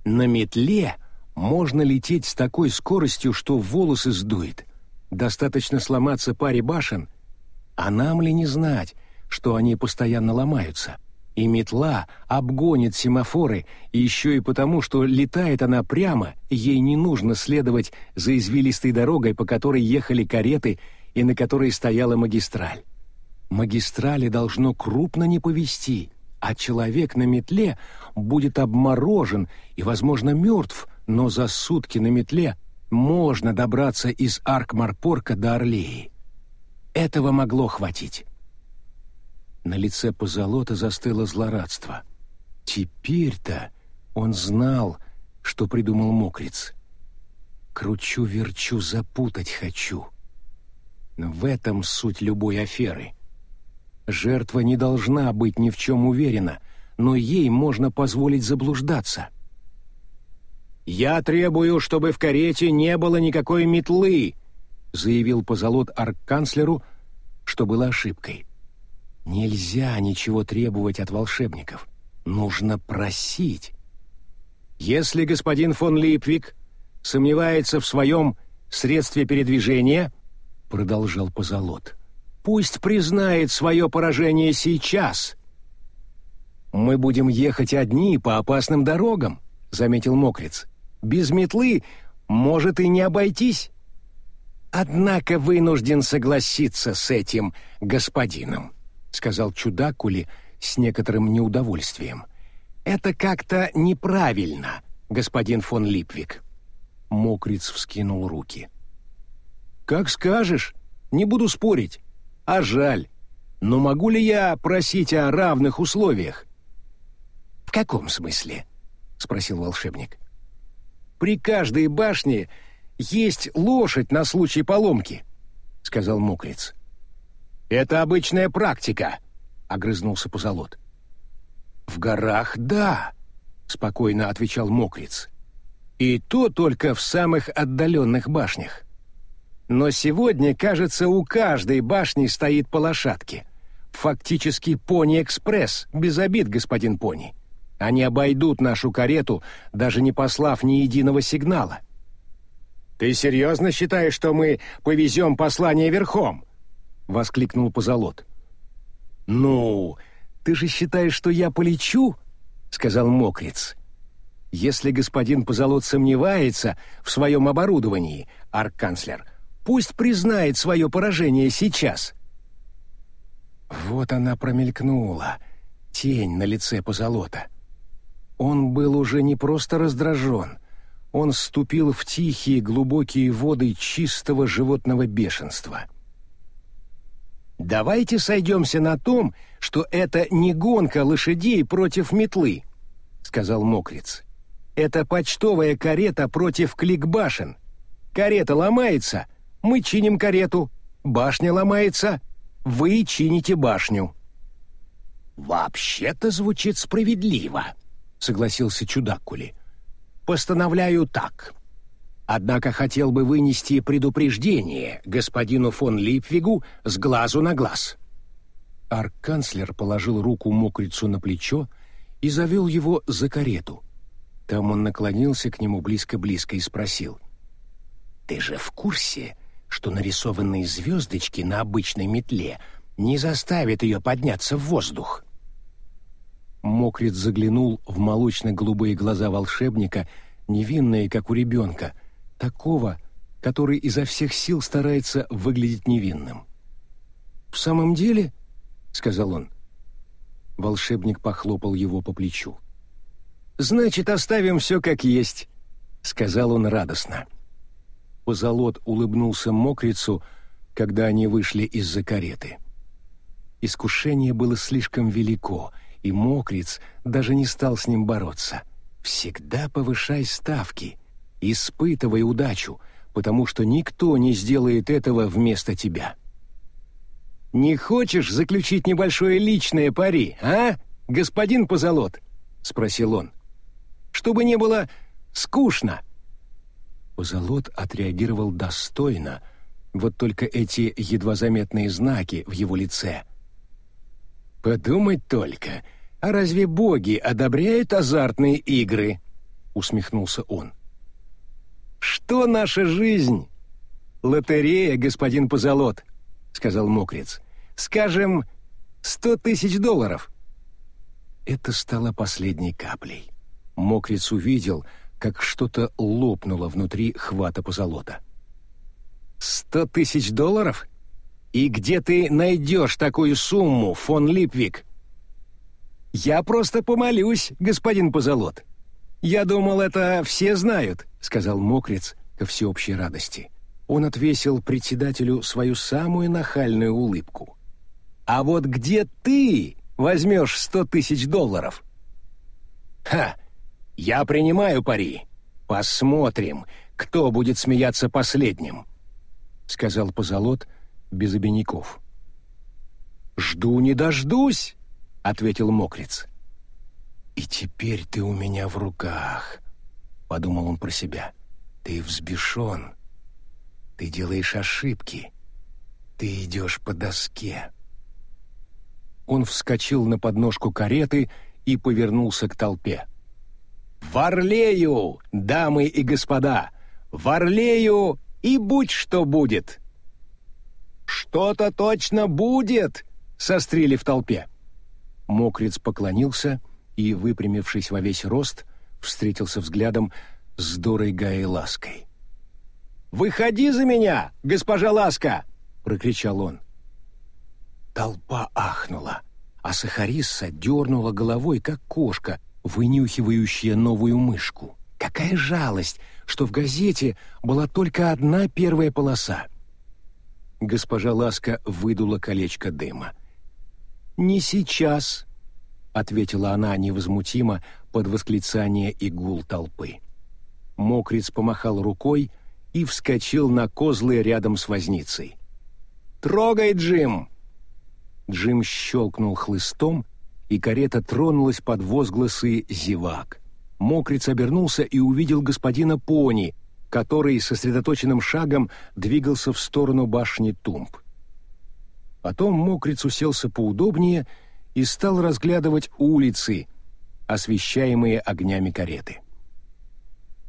На метле можно лететь с такой скоростью, что волосы сдует. Достаточно сломаться паре башен, а нам ли не знать, что они постоянно ломаются. И метла обгонит семафоры, еще и потому, что летает она прямо, ей не нужно следовать за извилистой дорогой, по которой ехали кареты и на которой стояла магистраль. Магистрали должно крупно не повести, а человек на метле будет обморожен и, возможно, мертв, но за сутки на метле можно добраться из Арк-Марпорка до Орлеи. Этого могло хватить. На лице позолота застыло злорадство. Теперь-то он знал, что придумал мокриц. Кручу-верчу, запутать хочу. В этом суть любой аферы. Жертва не должна быть ни в чем уверена, но ей можно позволить заблуждаться. «Я требую, чтобы в карете не было никакой метлы», заявил позолот арк-канцлеру, что было ошибкой. Нельзя ничего требовать от волшебников. Нужно просить. Если господин фон Липвик сомневается в своем средстве передвижения, продолжал Позолот, пусть признает свое поражение сейчас. Мы будем ехать одни по опасным дорогам, заметил Мокриц. Без метлы может и не обойтись. Однако вынужден согласиться с этим господином, сказал чудакули с некоторым неудовольствием. Это как-то неправильно, господин фон Липвик. Мокриц вскинул руки. Как скажешь, не буду спорить. А жаль. Но могу ли я просить о равных условиях? В каком смысле? спросил волшебник. При каждой башне есть лошадь на случай поломки, сказал Мокриц. Это обычная практика, огрызнулся Позолот. В горах да, спокойно отвечал Мокриц. И то только в самых отдаленных башнях. Но сегодня, кажется, у каждой башни стоит по лошадке. Фактически пони-экспресс, без обид, господин пони. Они обойдут нашу карету, даже не послав ни единого сигнала. «Ты серьезно считаешь, что мы повезем послание верхом?» — воскликнул Позолот. «Ну, ты же считаешь, что я полечу?» — сказал Мокриц. «Если господин Позолот сомневается в своем оборудовании, арканцлер, пусть признает свое поражение сейчас». Вот она промелькнула, тень на лице Позолота. Он был уже не просто раздражен — он ступил в тихие глубокие воды чистого животного бешенства. «Давайте сойдемся на том, что это не гонка лошадей против метлы», — сказал Мокриц. «Это почтовая карета против кликбашен. Карета ломается, мы чиним карету, башня ломается, вы чините башню». «Вообще-то звучит справедливо», — согласился Чудакули постановляю так. Однако хотел бы вынести предупреждение господину фон Липвигу с глазу на глаз». Арканцлер положил руку мокрицу на плечо и завел его за карету. Там он наклонился к нему близко-близко и спросил. «Ты же в курсе, что нарисованные звездочки на обычной метле не заставят ее подняться в воздух?» Мокриц заглянул в молочно-голубые глаза волшебника, невинные, как у ребенка, такого, который изо всех сил старается выглядеть невинным. «В самом деле?» — сказал он. Волшебник похлопал его по плечу. «Значит, оставим все как есть», — сказал он радостно. Позолот улыбнулся мокрицу, когда они вышли из-за кареты. Искушение было слишком велико — и мокриц даже не стал с ним бороться. Всегда повышай ставки, испытывай удачу, потому что никто не сделает этого вместо тебя. «Не хочешь заключить небольшое личное пари, а, господин Позолот?» — спросил он. «Чтобы не было скучно». Позолот отреагировал достойно, вот только эти едва заметные знаки в его лице — «Подумать только, а разве боги одобряют азартные игры?» — усмехнулся он. «Что наша жизнь?» «Лотерея, господин Позолот», — сказал Мокриц. «Скажем, сто тысяч долларов». Это стало последней каплей. Мокриц увидел, как что-то лопнуло внутри хвата позолота. «Сто тысяч долларов?» И где ты найдешь такую сумму, фон Липвик? Я просто помолюсь, господин Позолот. Я думал, это все знают, сказал Мокриц ко всеобщей радости. Он отвесил председателю свою самую нахальную улыбку. А вот где ты возьмешь сто тысяч долларов? Ха! Я принимаю пари. Посмотрим, кто будет смеяться последним, сказал Позолот, без обиняков. «Жду не дождусь», — ответил Мокриц. «И теперь ты у меня в руках», — подумал он про себя. «Ты взбешен. Ты делаешь ошибки. Ты идешь по доске». Он вскочил на подножку кареты и повернулся к толпе. «В Орлею, дамы и господа! В Орлею и будь что будет!» «Что-то точно будет!» — сострили в толпе. Мокриц поклонился и, выпрямившись во весь рост, встретился взглядом с Дорой Гаей Лаской. «Выходи за меня, госпожа Ласка!» — прокричал он. Толпа ахнула, а Сахарисса дернула головой, как кошка, вынюхивающая новую мышку. Какая жалость, что в газете была только одна первая полоса. Госпожа Ласка выдула колечко дыма. «Не сейчас», — ответила она невозмутимо под восклицание и гул толпы. Мокриц помахал рукой и вскочил на козлы рядом с возницей. «Трогай, Джим!» Джим щелкнул хлыстом, и карета тронулась под возгласы зевак. Мокриц обернулся и увидел господина Пони, который сосредоточенным шагом двигался в сторону башни Тумб. Потом Мокриц уселся поудобнее и стал разглядывать улицы, освещаемые огнями кареты.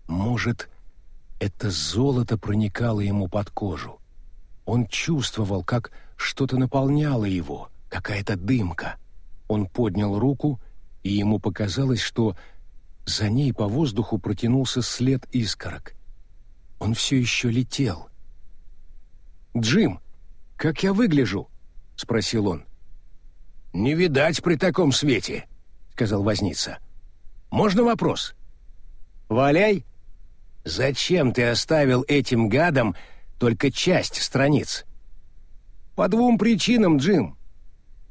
Может, это золото проникало ему под кожу. Он чувствовал, как что-то наполняло его, какая-то дымка. Он поднял руку, и ему показалось, что за ней по воздуху протянулся след искорок. Он все еще летел. «Джим, как я выгляжу?» — спросил он. «Не видать при таком свете», — сказал возница. «Можно вопрос?» «Валяй!» «Зачем ты оставил этим гадам только часть страниц?» «По двум причинам, Джим.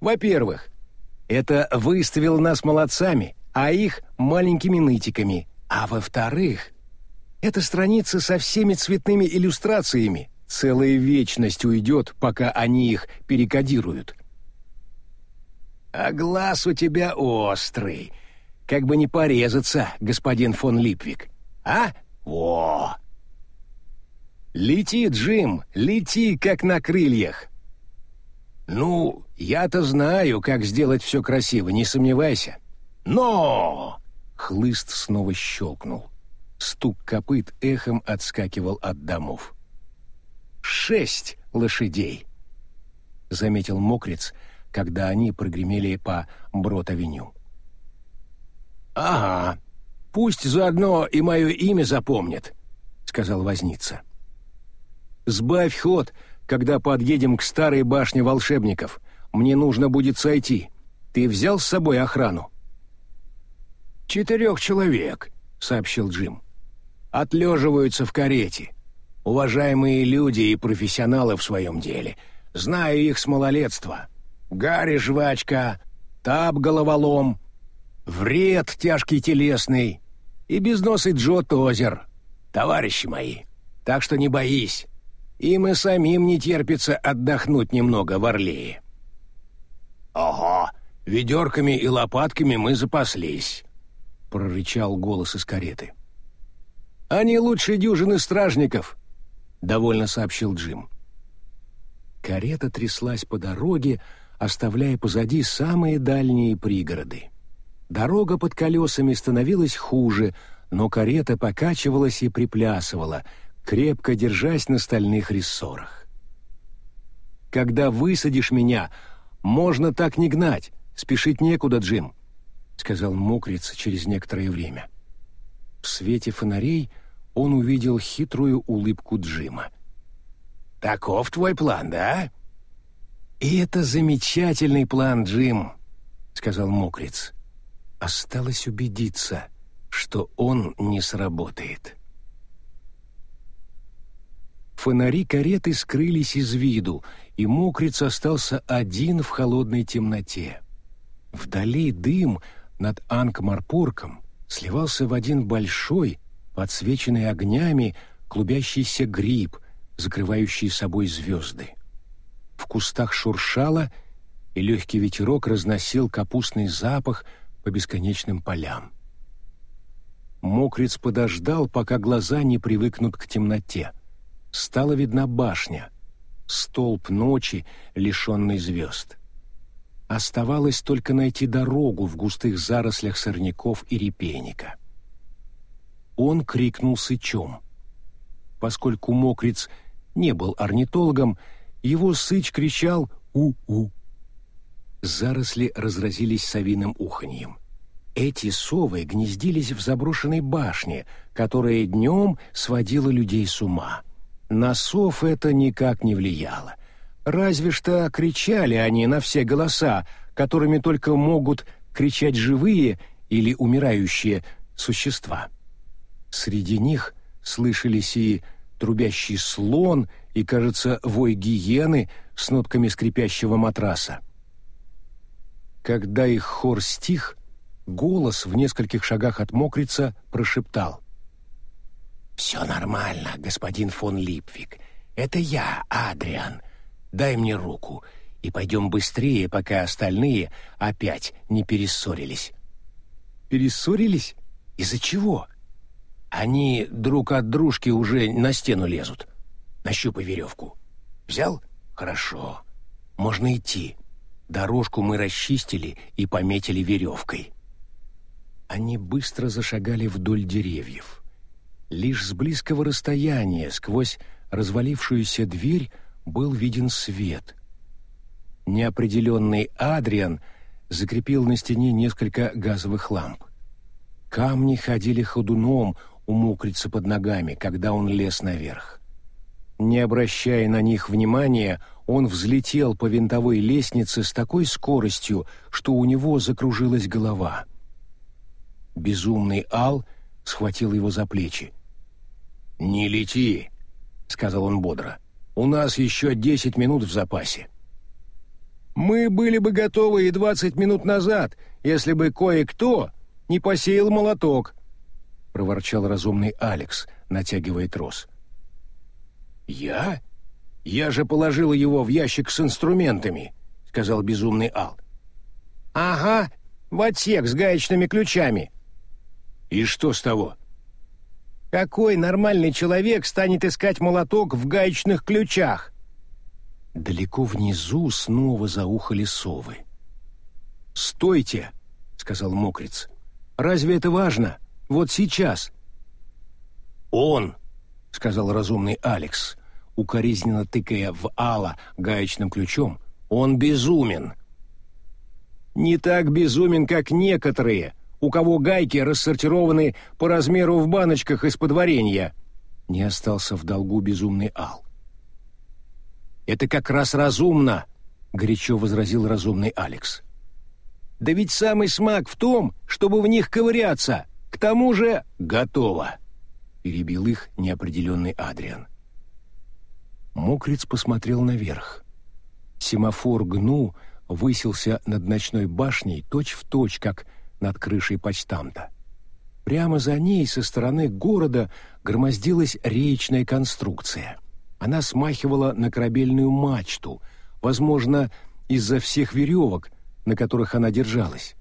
Во-первых, это выставил нас молодцами, а их маленькими нытиками. А во-вторых, эта страница со всеми цветными иллюстрациями. Целая вечность уйдет, пока они их перекодируют. А глаз у тебя острый. Как бы не порезаться, господин фон Липвик. А? Во! Лети, Джим, лети, как на крыльях. Ну, я-то знаю, как сделать все красиво, не сомневайся. Но! Хлыст снова щелкнул. Стук копыт эхом отскакивал от домов. «Шесть лошадей!» — заметил мокрец, когда они прогремели по Брод-авеню. «Ага, пусть заодно и мое имя запомнит», — сказал возница. «Сбавь ход, когда подъедем к старой башне волшебников. Мне нужно будет сойти. Ты взял с собой охрану?» «Четырех человек», — сообщил Джим отлеживаются в карете. Уважаемые люди и профессионалы в своем деле. Знаю их с малолетства. Гарри жвачка, Таб головолом, Вред тяжкий телесный и безносый Джо Тозер. Товарищи мои, так что не боись. Им и самим не терпится отдохнуть немного в Орлее. «Ого, ведерками и лопатками мы запаслись», — прорычал голос из кареты. Они лучше дюжины стражников», — довольно сообщил Джим. Карета тряслась по дороге, оставляя позади самые дальние пригороды. Дорога под колесами становилась хуже, но карета покачивалась и приплясывала, крепко держась на стальных рессорах. «Когда высадишь меня, можно так не гнать, спешить некуда, Джим», — сказал мокриц через некоторое время. — в свете фонарей он увидел хитрую улыбку Джима. «Таков твой план, да?» «И это замечательный план, Джим», — сказал Мокриц. «Осталось убедиться, что он не сработает». Фонари кареты скрылись из виду, и Мокриц остался один в холодной темноте. Вдали дым над Анкмарпорком сливался в один большой, подсвеченный огнями, клубящийся гриб, закрывающий собой звезды. Кустах шуршало, и легкий ветерок разносил капустный запах по бесконечным полям. Мокриц подождал, пока глаза не привыкнут к темноте. Стала видна башня, столб ночи, лишенный звезд. Оставалось только найти дорогу в густых зарослях сорняков и репейника. Он крикнул сычом. Поскольку мокриц не был орнитологом, его сыч кричал «у-у». Заросли разразились совиным уханьем. Эти совы гнездились в заброшенной башне, которая днем сводила людей с ума. На сов это никак не влияло. Разве что кричали они на все голоса, которыми только могут кричать живые или умирающие существа. Среди них слышались и трубящий слон, и, кажется, вой гиены с нотками скрипящего матраса. Когда их хор стих, голос в нескольких шагах от мокрица прошептал. «Все нормально, господин фон Липвик. Это я, Адриан. Дай мне руку, и пойдем быстрее, пока остальные опять не перессорились». «Перессорились? Из-за чего?» «Они друг от дружки уже на стену лезут. Нащупай веревку. Взял? Хорошо. Можно идти. Дорожку мы расчистили и пометили веревкой». Они быстро зашагали вдоль деревьев. Лишь с близкого расстояния, сквозь развалившуюся дверь, был виден свет. Неопределенный Адриан закрепил на стене несколько газовых ламп. Камни ходили ходуном у мокрицы под ногами, когда он лез наверх. Не обращая на них внимания, он взлетел по винтовой лестнице с такой скоростью, что у него закружилась голова. Безумный Ал схватил его за плечи. «Не лети», — сказал он бодро. «У нас еще десять минут в запасе». «Мы были бы готовы и двадцать минут назад, если бы кое-кто не посеял молоток», — проворчал разумный Алекс, натягивая трос. «Я? Я же положил его в ящик с инструментами», — сказал безумный Ал. «Ага, в отсек с гаечными ключами». «И что с того?» Какой нормальный человек станет искать молоток в гаечных ключах? Далеко внизу снова заухали совы. «Стойте!» — сказал мокриц. «Разве это важно? Вот сейчас!» «Он!» — сказал разумный Алекс, укоризненно тыкая в Алла гаечным ключом. «Он безумен!» «Не так безумен, как некоторые!» у кого гайки рассортированы по размеру в баночках из-под варенья. Не остался в долгу безумный Ал. «Это как раз разумно», — горячо возразил разумный Алекс. «Да ведь самый смак в том, чтобы в них ковыряться. К тому же готово», — перебил их неопределенный Адриан. Мокриц посмотрел наверх. Семафор Гну высился над ночной башней точь-в-точь, точь, как над крышей почтамта. Прямо за ней со стороны города громоздилась речная конструкция. Она смахивала на корабельную мачту, возможно, из-за всех веревок, на которых она держалась.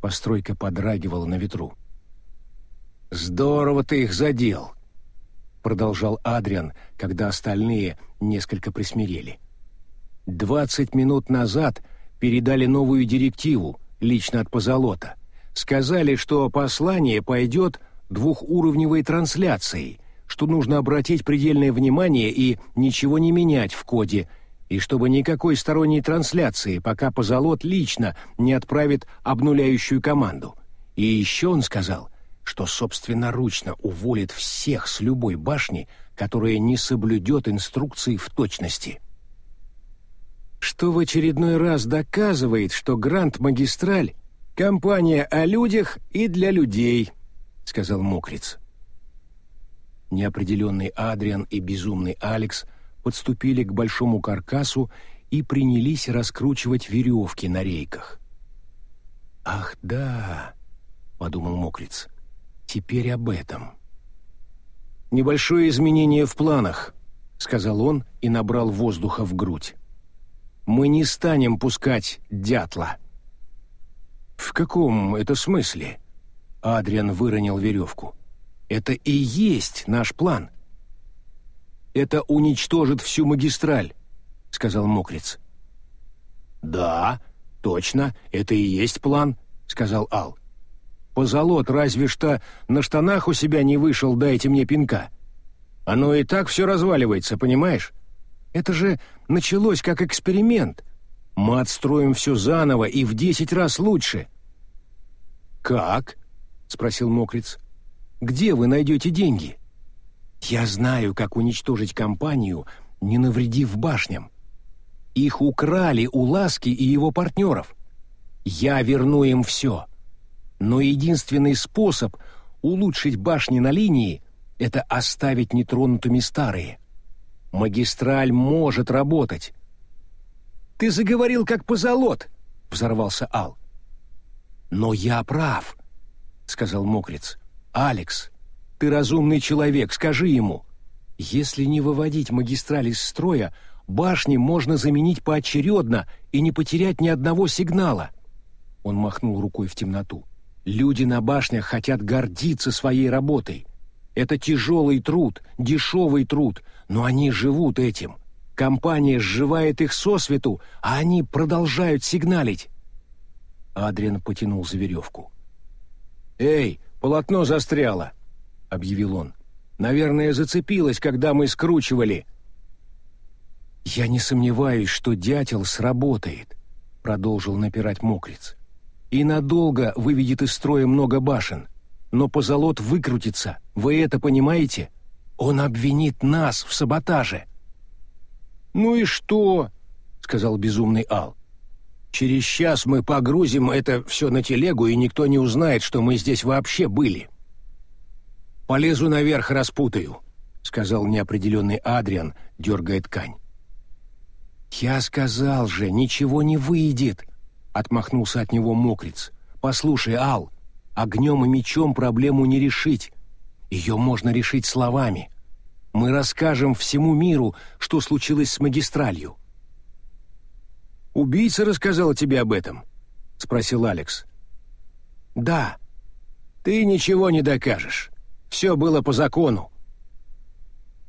Постройка подрагивала на ветру. «Здорово ты их задел!» — продолжал Адриан, когда остальные несколько присмирели. «Двадцать минут назад передали новую директиву, лично от позолота — Сказали, что послание пойдет двухуровневой трансляцией, что нужно обратить предельное внимание и ничего не менять в коде, и чтобы никакой сторонней трансляции, пока Позолот лично не отправит обнуляющую команду. И еще он сказал, что собственноручно уволит всех с любой башни, которая не соблюдет инструкции в точности. Что в очередной раз доказывает, что Гранд-магистраль «Компания о людях и для людей», — сказал Мокриц. Неопределенный Адриан и безумный Алекс подступили к большому каркасу и принялись раскручивать веревки на рейках. «Ах, да», — подумал Мокриц, — «теперь об этом». «Небольшое изменение в планах», — сказал он и набрал воздуха в грудь. «Мы не станем пускать дятла». «В каком это смысле?» Адриан выронил веревку. «Это и есть наш план». «Это уничтожит всю магистраль», — сказал Мокриц. «Да, точно, это и есть план», — сказал Ал. «Позолот разве что на штанах у себя не вышел, дайте мне пинка. Оно и так все разваливается, понимаешь? Это же началось как эксперимент. Мы отстроим все заново и в десять раз лучше». «Как?» — спросил Мокриц. «Где вы найдете деньги?» Я знаю, как уничтожить компанию, не навредив башням. Их украли у Ласки и его партнеров. Я верну им все. Но единственный способ улучшить башни на линии — это оставить нетронутыми старые. Магистраль может работать. «Ты заговорил как позолот!» — взорвался Ал. «Но я прав», — сказал Мокриц. «Алекс, ты разумный человек, скажи ему. Если не выводить магистраль из строя, башни можно заменить поочередно и не потерять ни одного сигнала». Он махнул рукой в темноту. «Люди на башнях хотят гордиться своей работой. Это тяжелый труд, дешевый труд, но они живут этим. Компания сживает их сосвету, а они продолжают сигналить». Адриан потянул за веревку. «Эй, полотно застряло!» — объявил он. «Наверное, зацепилось, когда мы скручивали». «Я не сомневаюсь, что дятел сработает», — продолжил напирать мокриц. «И надолго выведет из строя много башен. Но позолот выкрутится, вы это понимаете? Он обвинит нас в саботаже». «Ну и что?» — сказал безумный Ал. «Через час мы погрузим это все на телегу, и никто не узнает, что мы здесь вообще были». «Полезу наверх, распутаю», — сказал неопределенный Адриан, дергая ткань. «Я сказал же, ничего не выйдет», — отмахнулся от него мокриц. «Послушай, Ал, огнем и мечом проблему не решить. Ее можно решить словами. Мы расскажем всему миру, что случилось с магистралью». «Убийца рассказал тебе об этом?» — спросил Алекс. «Да. Ты ничего не докажешь. Все было по закону».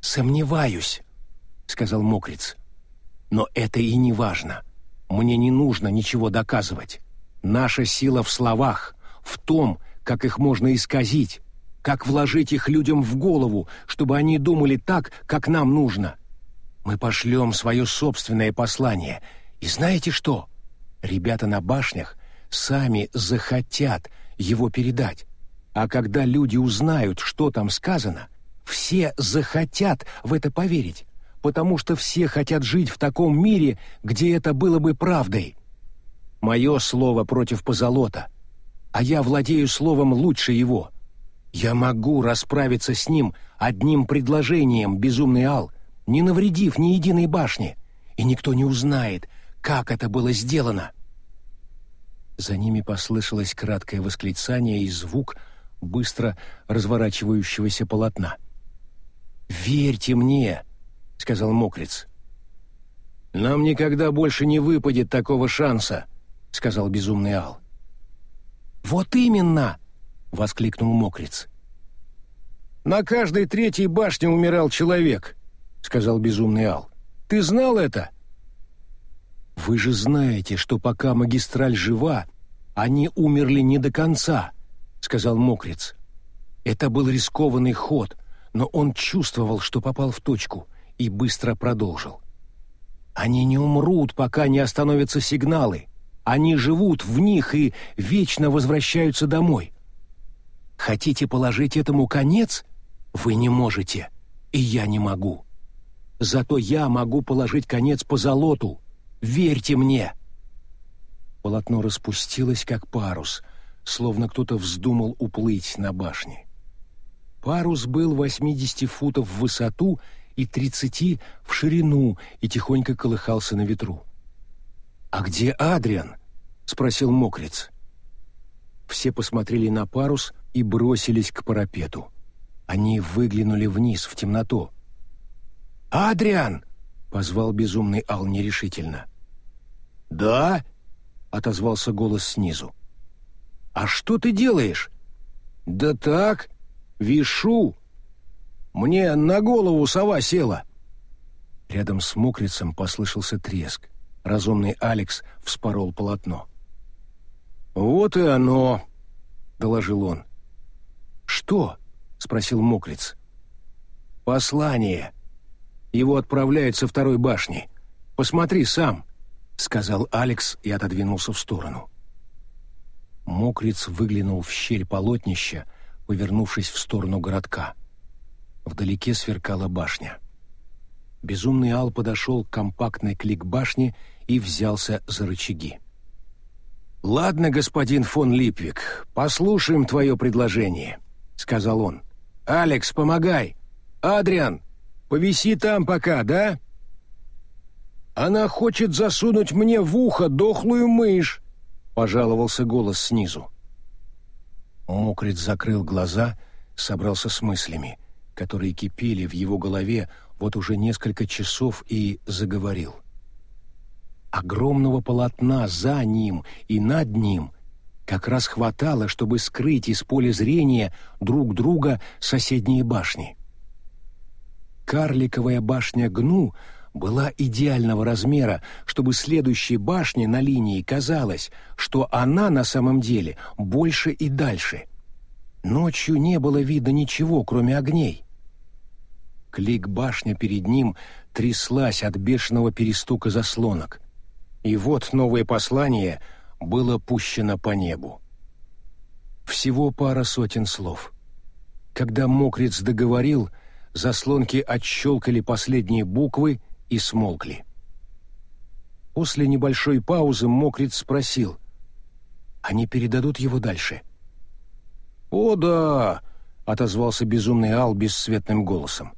«Сомневаюсь», — сказал Мокриц. «Но это и не важно. Мне не нужно ничего доказывать. Наша сила в словах, в том, как их можно исказить, как вложить их людям в голову, чтобы они думали так, как нам нужно. Мы пошлем свое собственное послание. И знаете что? Ребята на башнях сами захотят его передать. А когда люди узнают, что там сказано, все захотят в это поверить, потому что все хотят жить в таком мире, где это было бы правдой. Мое слово против позолота, а я владею словом лучше его. Я могу расправиться с ним одним предложением, безумный Ал, не навредив ни единой башни, и никто не узнает, как это было сделано. За ними послышалось краткое восклицание и звук быстро разворачивающегося полотна. «Верьте мне», — сказал Мокриц. «Нам никогда больше не выпадет такого шанса», — сказал безумный Ал. «Вот именно!» — воскликнул Мокриц. «На каждой третьей башне умирал человек», — сказал безумный Ал. «Ты знал это?» «Вы же знаете, что пока магистраль жива, они умерли не до конца», — сказал Мокриц. Это был рискованный ход, но он чувствовал, что попал в точку, и быстро продолжил. «Они не умрут, пока не остановятся сигналы. Они живут в них и вечно возвращаются домой. Хотите положить этому конец? Вы не можете, и я не могу. Зато я могу положить конец по золоту. Верьте мне!» Полотно распустилось, как парус, словно кто-то вздумал уплыть на башне. Парус был 80 футов в высоту и 30 в ширину и тихонько колыхался на ветру. «А где Адриан?» — спросил Мокриц. Все посмотрели на парус и бросились к парапету. Они выглянули вниз, в темноту. «Адриан!» — позвал безумный Ал нерешительно. «Да?» — отозвался голос снизу. «А что ты делаешь?» «Да так, вишу. Мне на голову сова села». Рядом с мокрицем послышался треск. Разумный Алекс вспорол полотно. «Вот и оно», — доложил он. «Что?» — спросил Мокриц. «Послание. Его отправляют со второй башни. Посмотри сам», — сказал Алекс и отодвинулся в сторону. Мокриц выглянул в щель полотнища, повернувшись в сторону городка. Вдалеке сверкала башня. Безумный Ал подошел к компактной клик-башне и взялся за рычаги. «Ладно, господин фон Липвик, послушаем твое предложение», — сказал он. «Алекс, помогай! Адриан, повиси там пока, да?» «Она хочет засунуть мне в ухо дохлую мышь», — пожаловался голос снизу. Мокриц закрыл глаза, собрался с мыслями, которые кипели в его голове вот уже несколько часов, и заговорил. Огромного полотна за ним и над ним как раз хватало, чтобы скрыть из поля зрения друг друга соседние башни. Карликовая башня Гну была идеального размера, чтобы следующей башне на линии казалось, что она на самом деле больше и дальше. Ночью не было видно ничего, кроме огней. Клик-башня перед ним тряслась от бешеного перестука заслонок. И вот новое послание было пущено по небу. Всего пара сотен слов. Когда Мокриц договорил, заслонки отщелкали последние буквы и смолкли. После небольшой паузы Мокриц спросил, «Они передадут его дальше?» «О, да!» — отозвался безумный Ал бесцветным голосом.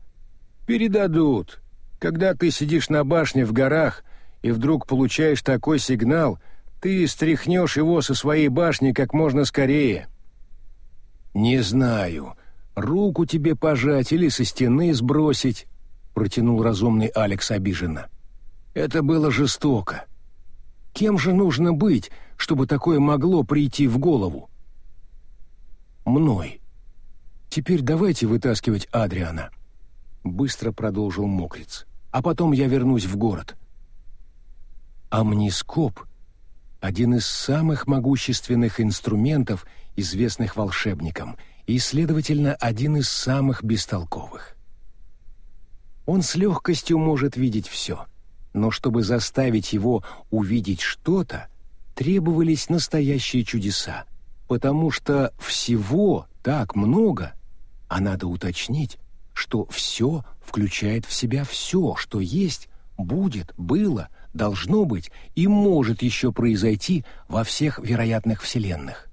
Передадут. Когда ты сидишь на башне в горах и вдруг получаешь такой сигнал, ты стряхнешь его со своей башни как можно скорее. Не знаю, руку тебе пожать или со стены сбросить, протянул разумный Алекс обиженно. Это было жестоко. Кем же нужно быть, чтобы такое могло прийти в голову? Мной. Теперь давайте вытаскивать Адриана быстро продолжил Мокриц. А потом я вернусь в город. Амнископ — один из самых могущественных инструментов, известных волшебникам, и, следовательно, один из самых бестолковых. Он с легкостью может видеть все, но чтобы заставить его увидеть что-то, требовались настоящие чудеса, потому что всего так много, а надо уточнить, что все включает в себя все, что есть, будет, было, должно быть и может еще произойти во всех вероятных вселенных.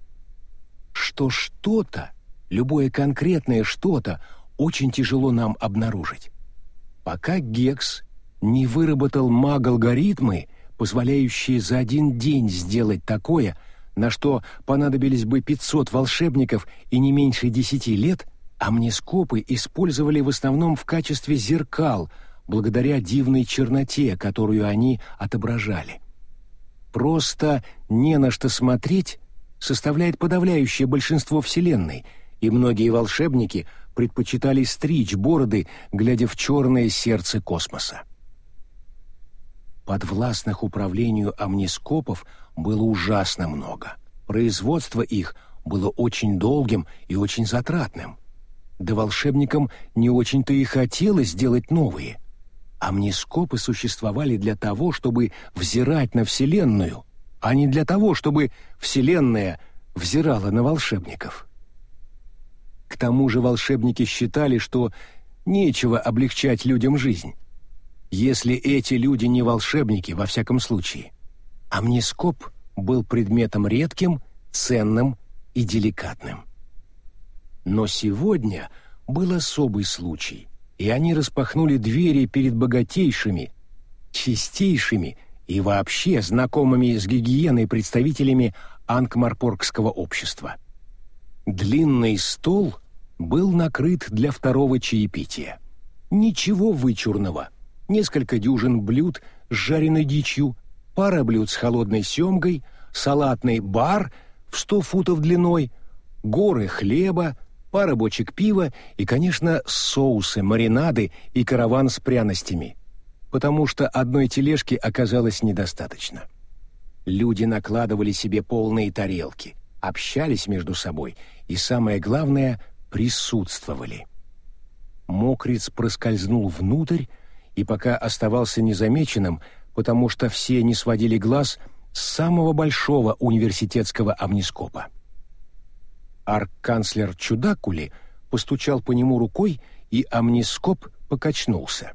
Что что-то, любое конкретное что-то, очень тяжело нам обнаружить. Пока Гекс не выработал маг-алгоритмы, позволяющие за один день сделать такое, на что понадобились бы 500 волшебников и не меньше 10 лет – Амнископы использовали в основном в качестве зеркал, благодаря дивной черноте, которую они отображали. Просто не на что смотреть составляет подавляющее большинство Вселенной, и многие волшебники предпочитали стричь бороды, глядя в черное сердце космоса. Подвластных управлению амнископов было ужасно много. Производство их было очень долгим и очень затратным. Да волшебникам не очень-то и хотелось сделать новые. Амнископы существовали для того, чтобы взирать на Вселенную, а не для того, чтобы Вселенная взирала на волшебников. К тому же волшебники считали, что нечего облегчать людям жизнь. Если эти люди не волшебники, во всяком случае. Амнископ был предметом редким, ценным и деликатным. Но сегодня был особый случай, и они распахнули двери перед богатейшими, чистейшими и вообще знакомыми с гигиеной представителями Анкмарпоргского общества. Длинный стол был накрыт для второго чаепития. Ничего вычурного. Несколько дюжин блюд с жареной дичью, пара блюд с холодной семгой, салатный бар в сто футов длиной, горы хлеба, пара бочек пива и, конечно, соусы, маринады и караван с пряностями, потому что одной тележки оказалось недостаточно. Люди накладывали себе полные тарелки, общались между собой и, самое главное, присутствовали. Мокриц проскользнул внутрь и пока оставался незамеченным, потому что все не сводили глаз с самого большого университетского амнископа. Арк-канцлер Чудакули постучал по нему рукой, и амнископ покачнулся.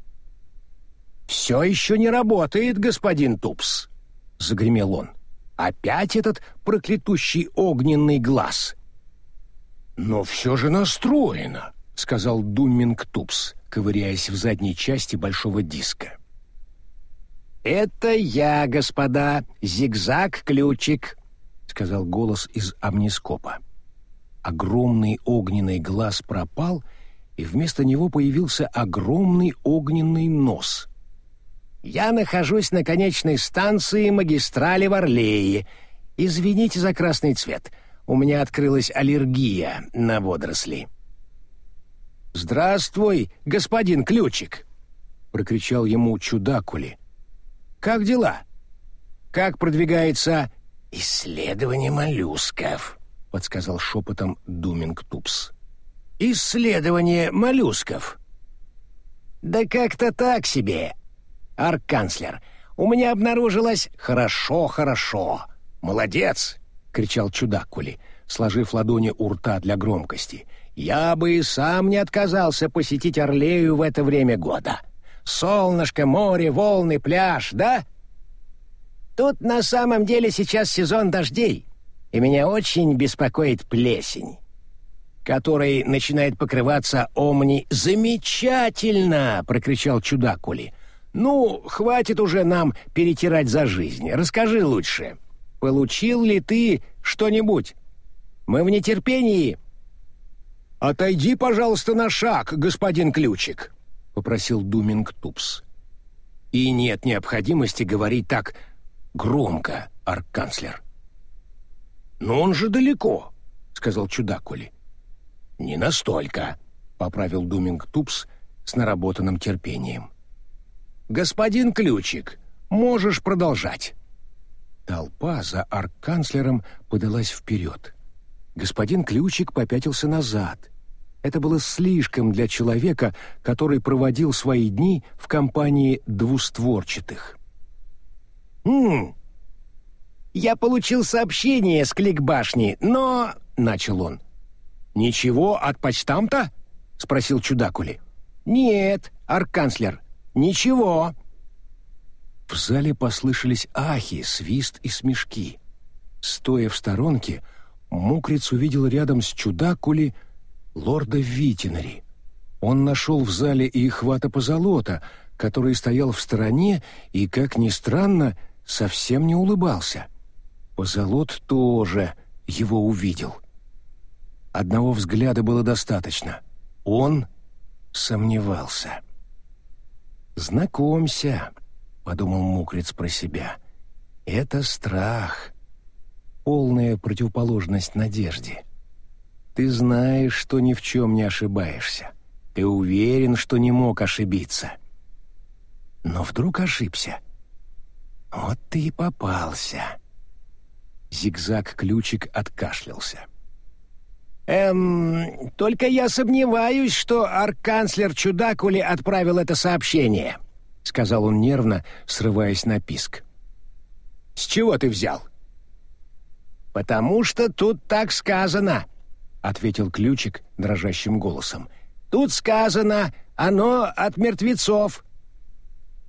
«Все еще не работает, господин Тупс», — загремел он. «Опять этот проклятущий огненный глаз». «Но все же настроено», — сказал Думминг Тупс, ковыряясь в задней части большого диска. «Это я, господа, зигзаг-ключик», — сказал голос из амнископа. Огромный огненный глаз пропал, и вместо него появился огромный огненный нос. «Я нахожусь на конечной станции магистрали в Орлее. Извините за красный цвет. У меня открылась аллергия на водоросли». «Здравствуй, господин Ключик!» — прокричал ему чудакули. Как дела? Как продвигается исследование моллюсков? Подсказал шепотом Думинг Тупс. Исследование моллюсков. Да как-то так себе. Арканцлер, у меня обнаружилось хорошо, хорошо. Молодец, кричал чудакули, сложив ладони у рта для громкости. Я бы и сам не отказался посетить Орлею в это время года. Солнышко, море, волны, пляж, да? Тут на самом деле сейчас сезон дождей, и меня очень беспокоит плесень, который начинает покрываться омни. «Замечательно!» — прокричал чудакули. «Ну, хватит уже нам перетирать за жизнь. Расскажи лучше, получил ли ты что-нибудь? Мы в нетерпении». «Отойди, пожалуйста, на шаг, господин Ключик», — попросил Думинг Тупс. «И нет необходимости говорить так громко, арканцлер». «Но он же далеко», — сказал чудакули. «Не настолько», — поправил Думинг Тупс с наработанным терпением. «Господин Ключик, можешь продолжать». Толпа за арканцлером подалась вперед. Господин Ключик попятился назад — это было слишком для человека, который проводил свои дни в компании двустворчатых. «Хм, я получил сообщение с кликбашни, но...» — начал он. «Ничего от почтамта?» — спросил чудакули. «Нет, арканцлер, ничего». В зале послышались ахи, свист и смешки. Стоя в сторонке, Мокриц увидел рядом с чудакули — лорда Витинари. Он нашел в зале и хвата позолота, который стоял в стороне и, как ни странно, совсем не улыбался. Позолот тоже его увидел. Одного взгляда было достаточно. Он сомневался. «Знакомься», — подумал Мукриц про себя. «Это страх, полная противоположность надежде». Ты знаешь, что ни в чем не ошибаешься. Ты уверен, что не мог ошибиться. Но вдруг ошибся. Вот ты и попался. Зигзаг-ключик откашлялся. «Эм, только я сомневаюсь, что арканцлер Чудакули отправил это сообщение», — сказал он нервно, срываясь на писк. «С чего ты взял?» «Потому что тут так сказано», — ответил Ключик дрожащим голосом. «Тут сказано, оно от мертвецов».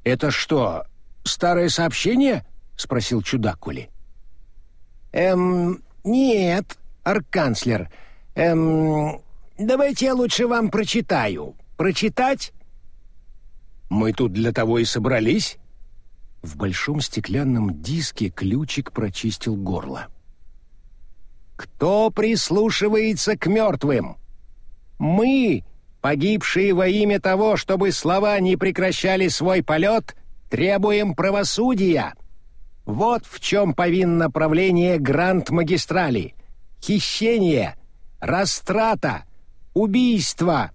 «Это что, старое сообщение?» — спросил чудакули. «Эм, нет, арканцлер. Эм, давайте я лучше вам прочитаю. Прочитать?» «Мы тут для того и собрались». В большом стеклянном диске ключик прочистил горло. Кто прислушивается к мертвым? Мы, погибшие во имя того, чтобы слова не прекращали свой полет, требуем правосудия. Вот в чем повинно правление Гранд-магистрали. Хищение, растрата, убийство,